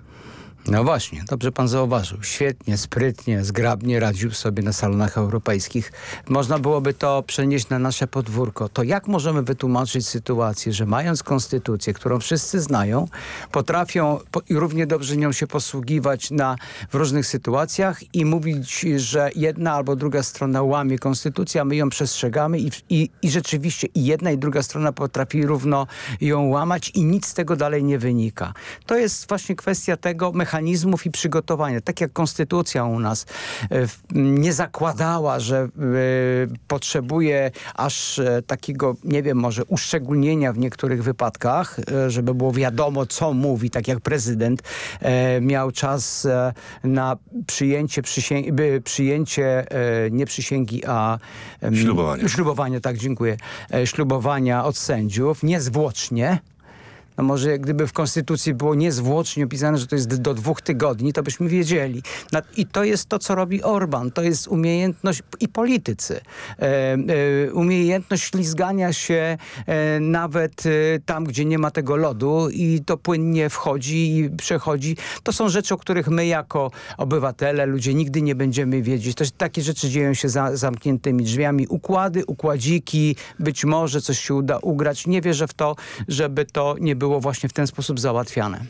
No właśnie, dobrze pan zauważył. Świetnie, sprytnie, zgrabnie radził sobie na salonach europejskich. Można byłoby to przenieść na nasze podwórko. To jak możemy wytłumaczyć sytuację, że mając konstytucję, którą wszyscy znają, potrafią i równie dobrze nią się posługiwać na, w różnych sytuacjach i mówić, że jedna albo druga strona łamie konstytucję, a my ją przestrzegamy i, i, i rzeczywiście i jedna i druga strona potrafi równo ją łamać i nic z tego dalej nie wynika. To jest właśnie kwestia tego mechanizmu, mechanizmów i przygotowania. Tak jak konstytucja u nas e, nie zakładała, że e, potrzebuje aż e, takiego, nie wiem, może uszczególnienia w niektórych wypadkach, żeby było wiadomo, co mówi, tak jak prezydent miał czas na przyjęcie, przyjęcie nie przysięgi, a ślubowania. Ślubowania, tak, dziękuję. Ślubowania od sędziów, niezwłocznie, no może gdyby w Konstytucji było niezwłocznie opisane, że to jest do dwóch tygodni, to byśmy wiedzieli. I to jest to, co robi Orban. To jest umiejętność i politycy. E, e, umiejętność ślizgania się e, nawet tam, gdzie nie ma tego lodu i to płynnie wchodzi i przechodzi. To są rzeczy, o których my jako obywatele, ludzie nigdy nie będziemy wiedzieć. To, takie rzeczy dzieją się za zamkniętymi drzwiami. Układy, układziki, być może coś się uda ugrać. Nie wierzę w to, żeby to nie było było właśnie w ten sposób załatwiane.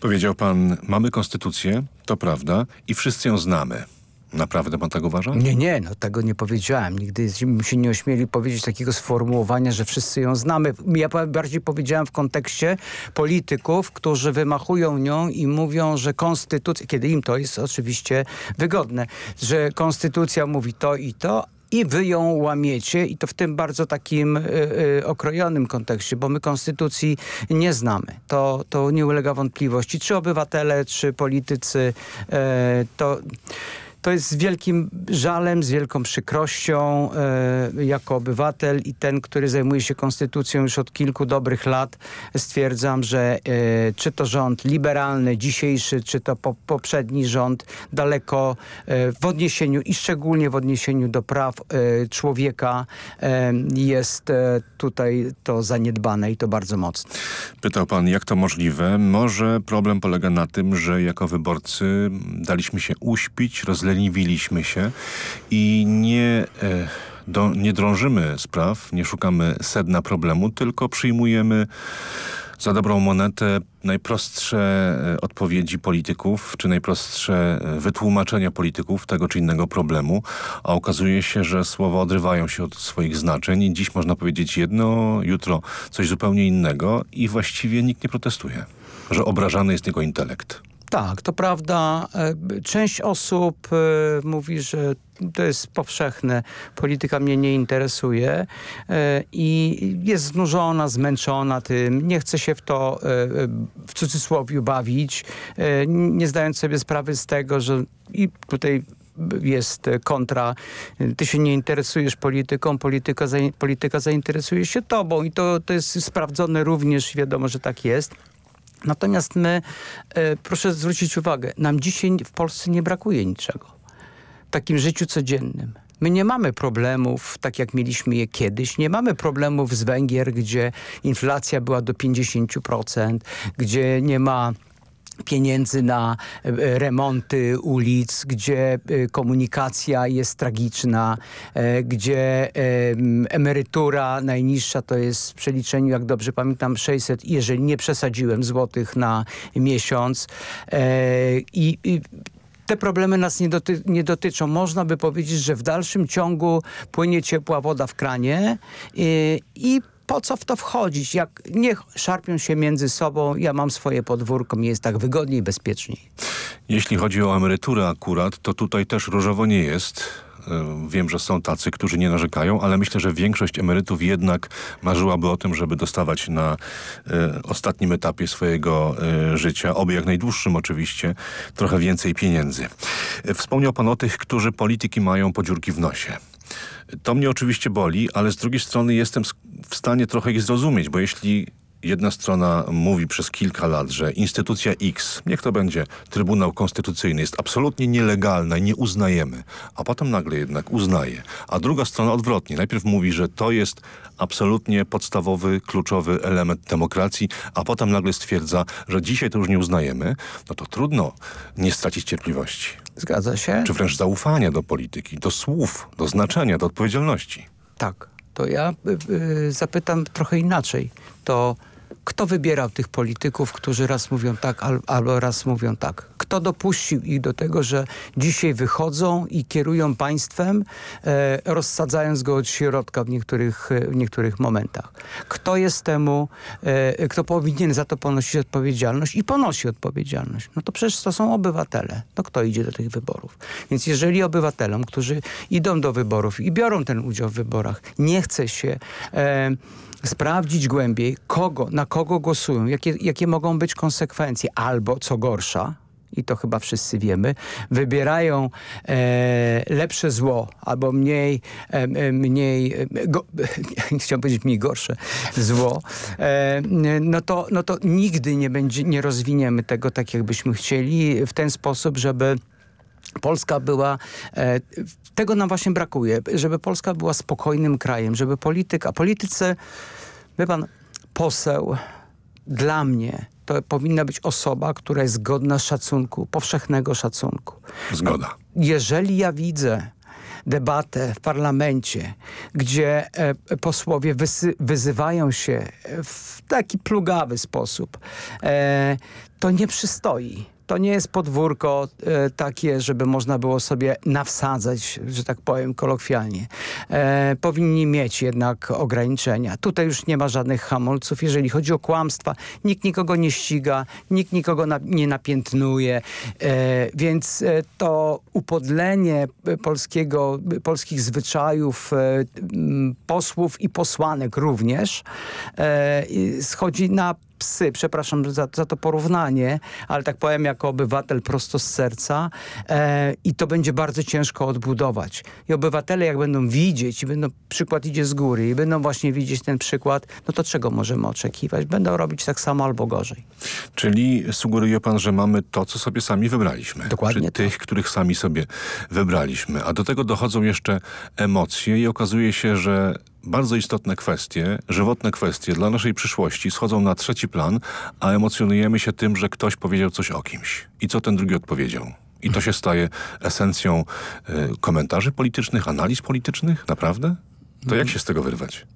Powiedział pan, mamy konstytucję, to prawda, i wszyscy ją znamy. Naprawdę pan tak uważa? Nie, nie, no tego nie powiedziałem. Nigdy się nie ośmieli powiedzieć takiego sformułowania, że wszyscy ją znamy. Ja bardziej powiedziałem w kontekście polityków, którzy wymachują nią i mówią, że konstytucja, kiedy im to jest oczywiście wygodne, że konstytucja mówi to i to, i wy ją łamiecie i to w tym bardzo takim y, y, okrojonym kontekście, bo my konstytucji nie znamy. To, to nie ulega wątpliwości. Czy obywatele, czy politycy, y, to to jest z wielkim żalem, z wielką przykrością e, jako obywatel i ten, który zajmuje się konstytucją już od kilku dobrych lat, stwierdzam, że e, czy to rząd liberalny, dzisiejszy, czy to po, poprzedni rząd daleko e, w odniesieniu i szczególnie w odniesieniu do praw e, człowieka e, jest e, tutaj to zaniedbane i to bardzo mocno. Pytał pan, jak to możliwe? Może problem polega na tym, że jako wyborcy daliśmy się uśpić, rozlecieć zleniwiliśmy się i nie, e, do, nie drążymy spraw, nie szukamy sedna problemu, tylko przyjmujemy za dobrą monetę najprostsze e, odpowiedzi polityków, czy najprostsze e, wytłumaczenia polityków tego czy innego problemu, a okazuje się, że słowa odrywają się od swoich znaczeń i dziś można powiedzieć jedno, jutro coś zupełnie innego i właściwie nikt nie protestuje, że obrażany jest jego intelekt. Tak, to prawda. E, część osób e, mówi, że to jest powszechne. Polityka mnie nie interesuje e, i jest znużona, zmęczona tym. Nie chce się w to w cudzysłowie bawić, nie zdając sobie sprawy z tego, że i tutaj jest kontra. Ty się nie interesujesz polityką, polityka, polityka zainteresuje się tobą i to, to jest sprawdzone również, wiadomo, że tak jest. Natomiast my, e, proszę zwrócić uwagę, nam dzisiaj w Polsce nie brakuje niczego. W takim życiu codziennym. My nie mamy problemów, tak jak mieliśmy je kiedyś. Nie mamy problemów z Węgier, gdzie inflacja była do 50%, gdzie nie ma pieniędzy na e, remonty ulic, gdzie e, komunikacja jest tragiczna, e, gdzie emerytura najniższa to jest w przeliczeniu, jak dobrze pamiętam, 600, jeżeli nie przesadziłem, złotych na miesiąc. I, i te problemy nas nie, doty nie, dotyczą. Można by powiedzieć, że w dalszym ciągu płynie ciepła woda w kranie i, i po co w to wchodzić? Jak niech szarpią się między sobą, ja mam swoje podwórko, mi jest tak wygodniej bezpieczniej. Jeśli chodzi o emeryturę akurat, to tutaj też różowo nie jest. E, wiem, że są tacy, którzy nie narzekają, ale myślę, że większość emerytów jednak marzyłaby o tym, żeby dostawać na e, ostatnim etapie swojego e, życia, oby jak najdłuższym oczywiście, trochę więcej pieniędzy. Wspomniał pan o tych, którzy polityki mają podziurki w nosie. To mnie oczywiście boli, ale z drugiej strony jestem w stanie trochę ich zrozumieć, bo jeśli jedna strona mówi przez kilka lat, że instytucja X, niech to będzie Trybunał Konstytucyjny, jest absolutnie nielegalna i nie uznajemy, a potem nagle jednak uznaje. A druga strona odwrotnie. Najpierw mówi, że to jest absolutnie podstawowy, kluczowy element demokracji, a potem nagle stwierdza, że dzisiaj to już nie uznajemy, no to trudno nie stracić cierpliwości. Zgadza się. Czy wręcz zaufania do polityki, do słów, do znaczenia, do odpowiedzialności. Tak. To ja y, y, zapytam trochę inaczej. To kto wybierał tych polityków, którzy raz mówią tak, albo raz mówią tak? Kto dopuścił ich do tego, że dzisiaj wychodzą i kierują państwem, e, rozsadzając go od środka w niektórych, w niektórych momentach? Kto jest temu, e, kto powinien za to ponosić odpowiedzialność i ponosi odpowiedzialność? No to przecież to są obywatele. No kto idzie do tych wyborów? Więc jeżeli obywatelom, którzy idą do wyborów i biorą ten udział w wyborach, nie chce się... E, sprawdzić głębiej, kogo, na kogo głosują, jakie, jakie mogą być konsekwencje, albo co gorsza, i to chyba wszyscy wiemy, wybierają e, lepsze zło albo mniej, e, mniej e, go, [laughs] chciałem powiedzieć mniej gorsze zło, e, no, to, no to nigdy nie, będzie, nie rozwiniemy tego tak, jakbyśmy chcieli w ten sposób, żeby Polska była, e, tego nam właśnie brakuje, żeby Polska była spokojnym krajem, żeby polityk, a polityce, wie pan, poseł dla mnie to powinna być osoba, która jest godna szacunku, powszechnego szacunku. Zgoda. Jeżeli ja widzę debatę w parlamencie, gdzie e, posłowie wyzywają się w taki plugawy sposób, e, to nie przystoi to nie jest podwórko e, takie, żeby można było sobie nawsadzać, że tak powiem kolokwialnie. E, powinni mieć jednak ograniczenia. Tutaj już nie ma żadnych hamulców. Jeżeli chodzi o kłamstwa, nikt nikogo nie ściga, nikt nikogo na, nie napiętnuje, e, więc e, to upodlenie polskiego, polskich zwyczajów, e, posłów i posłanek również e, schodzi na psy, przepraszam za, za, to porównanie, ale tak powiem jako obywatel prosto z serca e, i to będzie bardzo ciężko odbudować. I obywatele jak będą widzieć i będą, przykład idzie z góry i będą właśnie widzieć ten przykład, no to czego możemy oczekiwać? Będą robić tak samo albo gorzej. Czyli sugeruje pan, że mamy to, co sobie sami wybraliśmy. Dokładnie Czy tych, których sami sobie wybraliśmy. A do tego dochodzą jeszcze emocje i okazuje się, że bardzo istotne kwestie, żywotne kwestie dla naszej przyszłości schodzą na trzeci plan, a emocjonujemy się tym, że ktoś powiedział coś o kimś. I co ten drugi odpowiedział? I to się staje esencją y, komentarzy politycznych, analiz politycznych? Naprawdę? To jak się z tego wyrwać?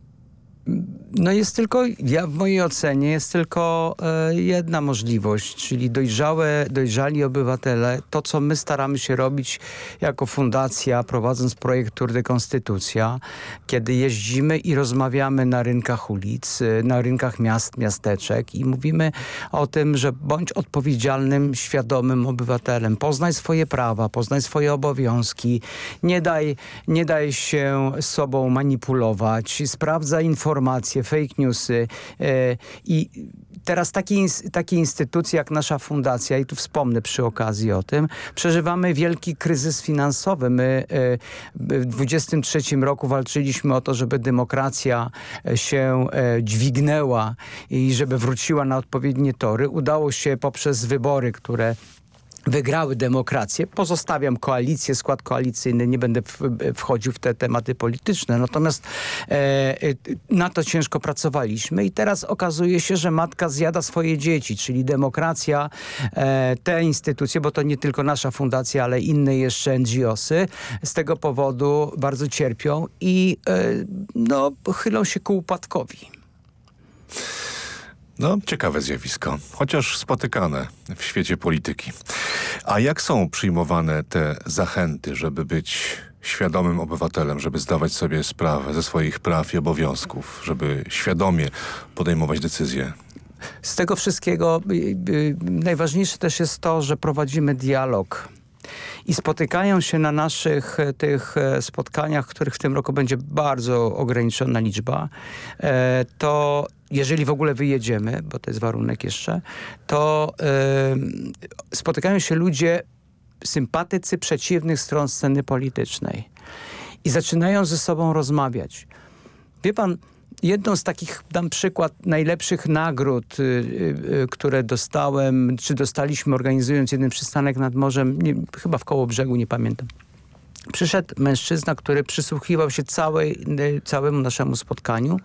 No jest tylko, ja w mojej ocenie jest tylko e, jedna możliwość, czyli dojrzałe, dojrzali obywatele, to co my staramy się robić jako fundacja, prowadząc projekt Tour de Konstytucja, kiedy jeździmy i rozmawiamy na rynkach ulic, e, na rynkach miast, miasteczek i mówimy o tym, że bądź odpowiedzialnym, świadomym obywatelem, poznaj swoje prawa, poznaj swoje obowiązki, nie daj, nie daj się sobą manipulować, sprawdzaj informacje, fake newsy e, i teraz takie, takie instytucje jak nasza fundacja, i tu wspomnę przy okazji o tym, przeżywamy wielki kryzys finansowy. My e, w 23 roku walczyliśmy o to, żeby demokracja e, się dźwignęła i żeby wróciła na odpowiednie tory. Udało się poprzez wybory, które wygrały demokrację. Pozostawiam koalicję, skład koalicyjny, nie będę wchodził w te tematy polityczne. Natomiast e, e, na to ciężko pracowaliśmy i teraz okazuje się, że matka zjada swoje dzieci, czyli demokracja, e, te instytucje, bo to nie tylko nasza fundacja, ale inne jeszcze NGOsy, z tego powodu bardzo cierpią i e, no, chylą się ku upadkowi. No, ciekawe zjawisko, chociaż spotykane w świecie polityki. A jak są przyjmowane te zachęty, żeby być świadomym obywatelem, żeby zdawać sobie sprawę ze swoich praw i obowiązków, żeby świadomie podejmować decyzje? Z tego wszystkiego y, y, najważniejsze też jest to, że prowadzimy dialog i spotykają się na naszych e, tych e, spotkaniach, których w tym roku będzie bardzo ograniczona liczba, e, to jeżeli w ogóle wyjedziemy, bo to jest warunek jeszcze, to spotykają się ludzie, sympatycy przeciwnych stron sceny politycznej i zaczynają ze sobą rozmawiać. Wie pan, jedną z takich, dam przykład, najlepszych nagród, y, y, y, które dostałem, czy dostaliśmy organizując jeden przystanek nad morzem, nie, chyba w koło brzegu, nie pamiętam. Przyszedł mężczyzna, który przysłuchiwał się całej, całemu naszemu spotkaniu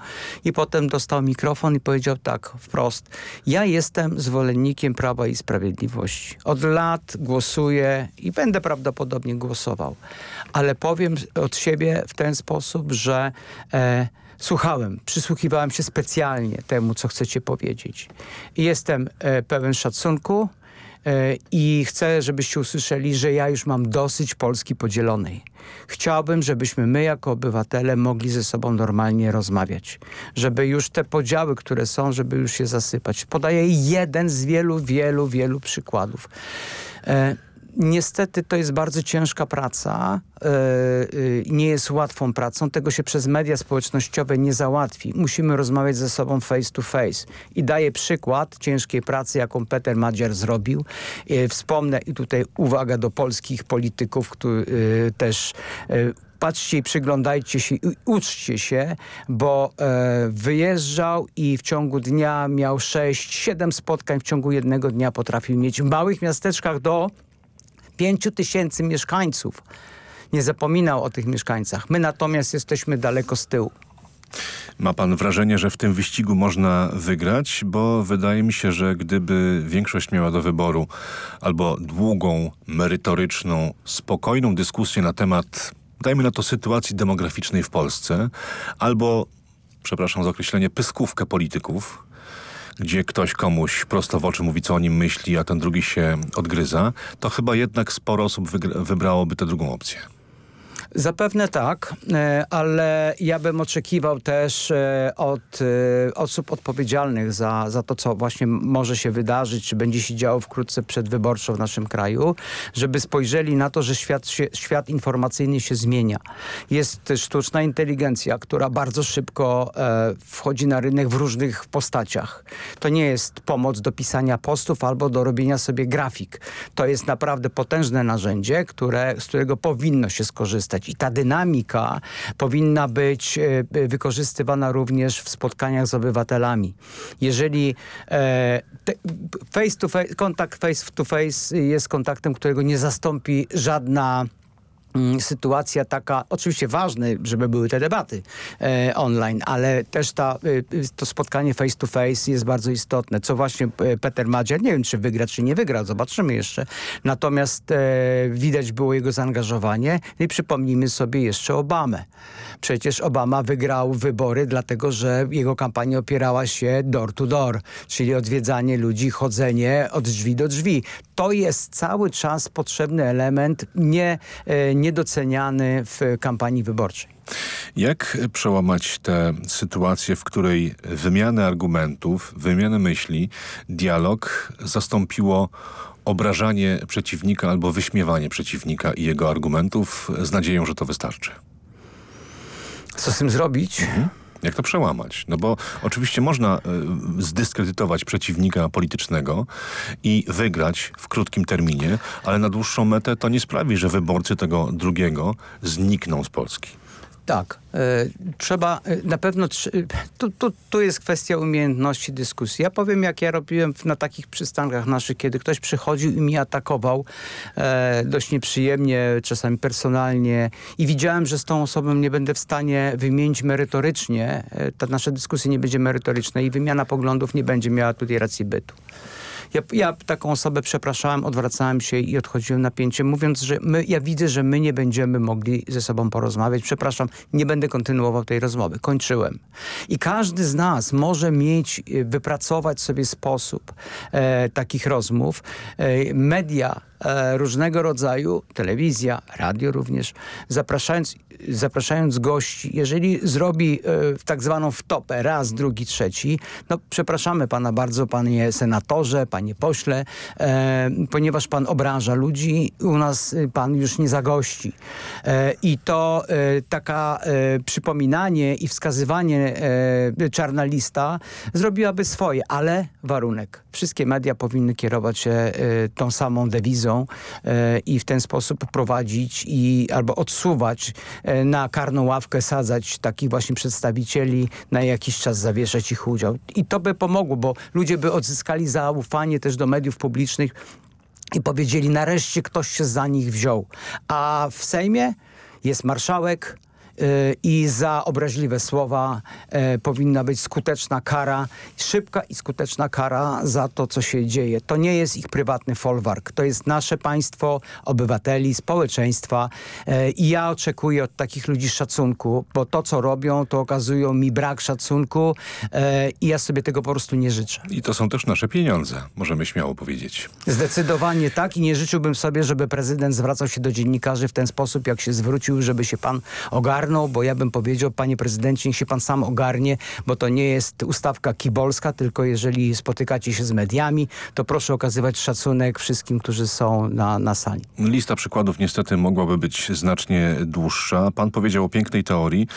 i potem dostał mikrofon i powiedział tak wprost. Ja jestem zwolennikiem Prawa i Sprawiedliwości. Od lat głosuję i będę prawdopodobnie głosował. Ale powiem od siebie w ten sposób, że... E, słuchałem, przysłuchiwałem się specjalnie temu, co chcecie powiedzieć. Jestem e, pełen szacunku i chcę, żebyście usłyszeli, że ja już mam dosyć Polski podzielonej. Chciałbym, żebyśmy my jako obywatele mogli ze sobą normalnie rozmawiać. Żeby już te podziały, które są, żeby już je zasypać. Podaję jeden z wielu, wielu, wielu przykładów. E, Niestety to jest bardzo ciężka praca, yy, nie jest łatwą pracą, tego się przez media społecznościowe nie załatwi. Musimy rozmawiać ze sobą face to face. I daję przykład ciężkiej pracy, jaką Peter Madziar zrobił. Yy, wspomnę i tutaj uwaga do polskich polityków, którzy też patrzcie i przyglądajcie się i uczcie się, bo e, wyjeżdżał i w ciągu dnia miał 6-7 spotkań w ciągu jednego dnia potrafił mieć w małych miasteczkach do 5 tysięcy mieszkańców. Nie zapominał o tych mieszkańcach. My natomiast jesteśmy daleko z tyłu. Ma pan wrażenie, że w tym wyścigu można wygrać? Bo wydaje mi się, że gdyby większość miała do wyboru albo długą, merytoryczną, spokojną dyskusję na temat, dajmy na to, sytuacji demograficznej w Polsce, albo, przepraszam za określenie, pyskówkę polityków, gdzie ktoś komuś prosto w oczy mówi, co o nim myśli, a ten drugi się odgryza, to chyba jednak sporo osób wybrałoby tę drugą opcję. Zapewne tak, e, ale ja bym oczekiwał też e, od e, osób odpowiedzialnych za, za to, co właśnie może się wydarzyć, czy będzie się działo wkrótce przedwyborczo w naszym kraju, żeby spojrzeli na to, że świat, się, świat informacyjny się zmienia. Jest sztuczna inteligencja, która bardzo szybko wchodzi na rynek w różnych postaciach. To nie jest pomoc do pisania postów albo do robienia sobie grafik. To jest naprawdę potężne narzędzie, które, z którego powinno się skorzystać i ta dynamika powinna być e, wykorzystywana również w spotkaniach z obywatelami. Jeżeli e, face to face, kontakt face to face jest kontaktem, którego nie zastąpi żadna sytuacja taka, oczywiście ważne, żeby były te debaty e, online, ale też ta, e, to spotkanie face to face jest bardzo istotne, co właśnie e, Peter Madziar, nie wiem czy wygra, czy nie wygra, zobaczymy jeszcze. Natomiast e, widać było jego zaangażowanie i przypomnijmy sobie jeszcze Obamę. Przecież Obama wygrał wybory dlatego, że jego kampania opierała się door to door, czyli odwiedzanie ludzi, chodzenie od drzwi do drzwi. To jest cały czas potrzebny element, nie, e, niedoceniany w kampanii wyborczej. Jak przełamać tę sytuację, w której wymianę argumentów, wymianę myśli, dialog zastąpiło obrażanie przeciwnika albo wyśmiewanie przeciwnika i jego argumentów z nadzieją, że to wystarczy? Co z tym zrobić? Mhm. Jak to przełamać? No bo oczywiście można y, zdyskredytować przeciwnika politycznego i wygrać w krótkim terminie, ale na dłuższą metę to nie sprawi, że wyborcy tego drugiego znikną z Polski. Tak. E, trzeba e, na pewno, tu, tu, tu jest kwestia umiejętności dyskusji. Ja powiem, jak ja robiłem na takich przystankach naszych, kiedy ktoś przychodził i mi atakował e, dość nieprzyjemnie, czasami personalnie i widziałem, że z tą osobą nie będę w stanie wymienić merytorycznie, e, ta nasza dyskusja nie będzie merytoryczna i wymiana poglądów nie będzie miała tutaj racji bytu. Ja, ja taką osobę przepraszałem, odwracałem się i odchodziłem napięciem, mówiąc, że my, ja widzę, że my nie będziemy mogli ze sobą porozmawiać. Przepraszam, nie będę kontynuował tej rozmowy. Kończyłem. I każdy z nas może mieć, y, wypracować sobie sposób e, takich rozmów. E, media E, różnego rodzaju, telewizja, radio również, zapraszając, zapraszając gości, jeżeli zrobi e, tak zwaną wtopę, raz, drugi, trzeci, no przepraszamy pana bardzo, panie senatorze, panie pośle, e, ponieważ pan obraża ludzi, u nas pan już nie zagości. I to taka przypominanie i wskazywanie czarna lista zrobiłaby swoje, ale warunek. Wszystkie media powinny kierować się tą samą dewizą, E, i w ten sposób prowadzić i albo odsuwać e, na karną ławkę, sadzać takich właśnie przedstawicieli, na jakiś czas zawieszać ich udział. I to by pomogło, bo ludzie by odzyskali zaufanie też do mediów publicznych i powiedzieli nareszcie ktoś się za nich wziął. A w Sejmie jest marszałek, i za obraźliwe słowa y, powinna być skuteczna kara, szybka i skuteczna kara za to, co się dzieje. To nie jest ich prywatny folwark, to jest nasze państwo, obywateli, społeczeństwa y, i ja oczekuję od takich ludzi szacunku, bo to, co robią, to okazują mi brak szacunku i ja sobie tego po prostu nie życzę. I to są też nasze pieniądze, możemy śmiało powiedzieć. Zdecydowanie tak i nie życzyłbym sobie, żeby prezydent zwracał się do dziennikarzy w ten sposób, jak się zwrócił, żeby się pan ogarnął ogarnął, bo ja bym powiedział, panie prezydencie, niech się pan sam ogarnie, bo to nie jest ustawka kibolska, tylko jeżeli spotykacie się z mediami, to proszę okazywać szacunek wszystkim, którzy są na, na sali. Lista przykładów niestety mogłaby być znacznie dłuższa. Pan powiedział o pięknej teorii.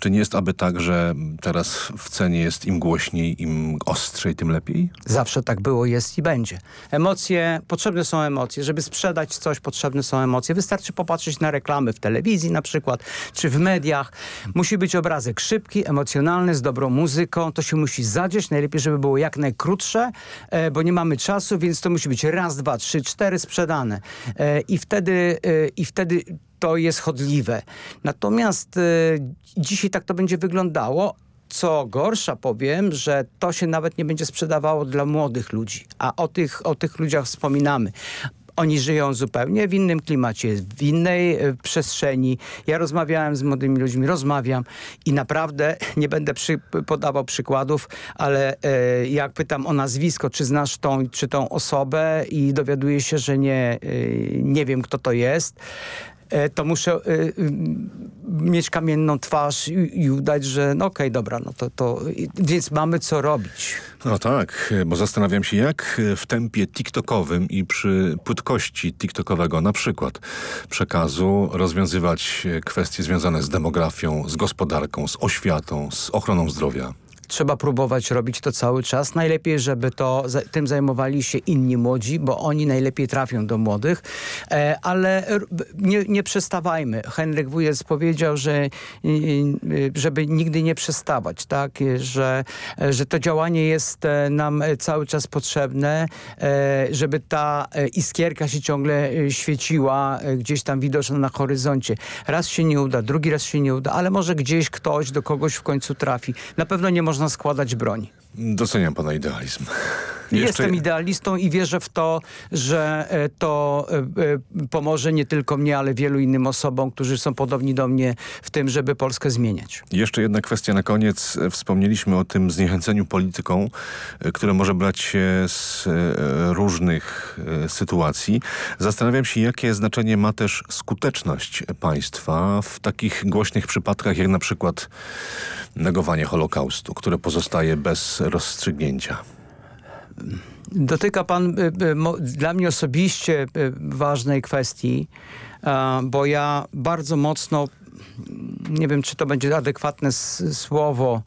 Czy nie jest aby tak, że teraz w cenie jest im głośniej, im ostrzej, tym lepiej? Zawsze tak było, jest i będzie. Emocje, potrzebne są emocje. Żeby sprzedać coś, potrzebne są emocje. Wystarczy popatrzeć na reklamy w telewizji na przykład, czy w mediach. Musi być obrazek szybki, emocjonalny, z dobrą muzyką. To się musi zadzieć. Najlepiej, żeby było jak najkrótsze, e, bo nie mamy czasu, więc to musi być raz, dwa, trzy, cztery sprzedane. E, I wtedy, e, i wtedy to jest chodliwe. Natomiast dzisiaj tak to będzie wyglądało, co gorsza powiem, że to się nawet nie będzie sprzedawało dla młodych ludzi, a o tych, o tych ludziach wspominamy. Oni żyją zupełnie w innym klimacie, w innej e, przestrzeni. Ja rozmawiałem z młodymi ludźmi, rozmawiam i naprawdę [laughs] nie będę przy, podawał przykładów, ale e, jak pytam o nazwisko, czy znasz tą, czy tą osobę i dowiaduję się, że nie, e, nie wiem kto to jest, to muszę e, mieć kamienną twarz i, i udać, że no okej, dobra, no to, to więc mamy co robić. No tak, bo zastanawiam się, jak w tempie TikTokowym i przy płytkości TikTokowego na przykład przekazu rozwiązywać kwestie związane z demografią, z gospodarką, z oświatą, z ochroną zdrowia trzeba próbować robić to cały czas. Najlepiej, żeby to tym zajmowali się inni młodzi, bo oni najlepiej trafią do młodych, e, ale nie, nie przestawajmy. Henryk Wujec powiedział, że żeby nigdy nie przestawać, tak? Że, że to działanie jest e, nam cały czas potrzebne, e, żeby ta iskierka się ciągle świeciła, gdzieś tam widoczna na horyzoncie. Raz się nie uda, drugi raz się nie uda, ale może gdzieś ktoś do kogoś w końcu trafi. Na pewno nie można można składać broń. Doceniam pana idealizm. [laughs] Jeszcze... Jestem idealistą i wierzę w to, że e, to e, e, pomoże nie tylko mnie, ale wielu innym osobom, którzy są podobni do mnie w tym, żeby Polskę zmieniać. Jeszcze jedna kwestia na koniec. Wspomnieliśmy o tym zniechęceniu polityką, które może brać się z różnych sytuacji. Zastanawiam się, jakie znaczenie ma też skuteczność państwa w takich głośnych przypadkach, jak na przykład negowanie Holokaustu, które pozostaje bez rozstrzygnięcia. Dotyka pan y, y, dla mnie osobiście y, ważnej kwestii, bo ja bardzo mocno, nie wiem czy to będzie adekwatne słowo,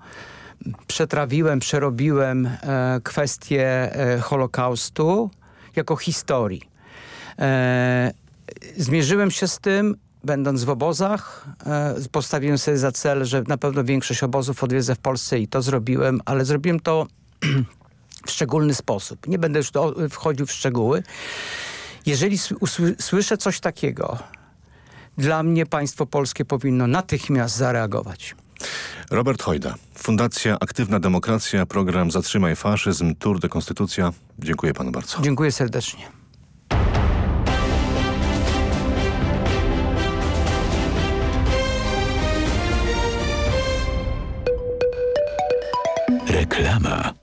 przetrawiłem, przerobiłem e, kwestię e, Holokaustu jako historii. E, zmierzyłem się z tym, będąc w obozach, postawiłem sobie za cel, że na pewno większość obozów odwiedzę w Polsce i to zrobiłem, ale zrobiłem to [clears throat] w szczególny sposób. Nie będę już wchodził w szczegóły. Jeżeli słyszę coś takiego, dla mnie państwo polskie powinno natychmiast zareagować. Robert Hojda, Fundacja Aktywna Demokracja, program Zatrzymaj Faszyzm, Tour de Konstytucja. Dziękuję panu bardzo. Dziękuję serdecznie. Reklama.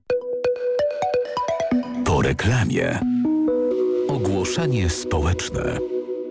reklamie. Ogłoszenie społeczne.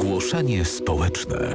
Ogłoszenie społeczne.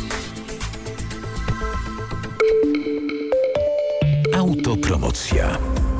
Autopromocja.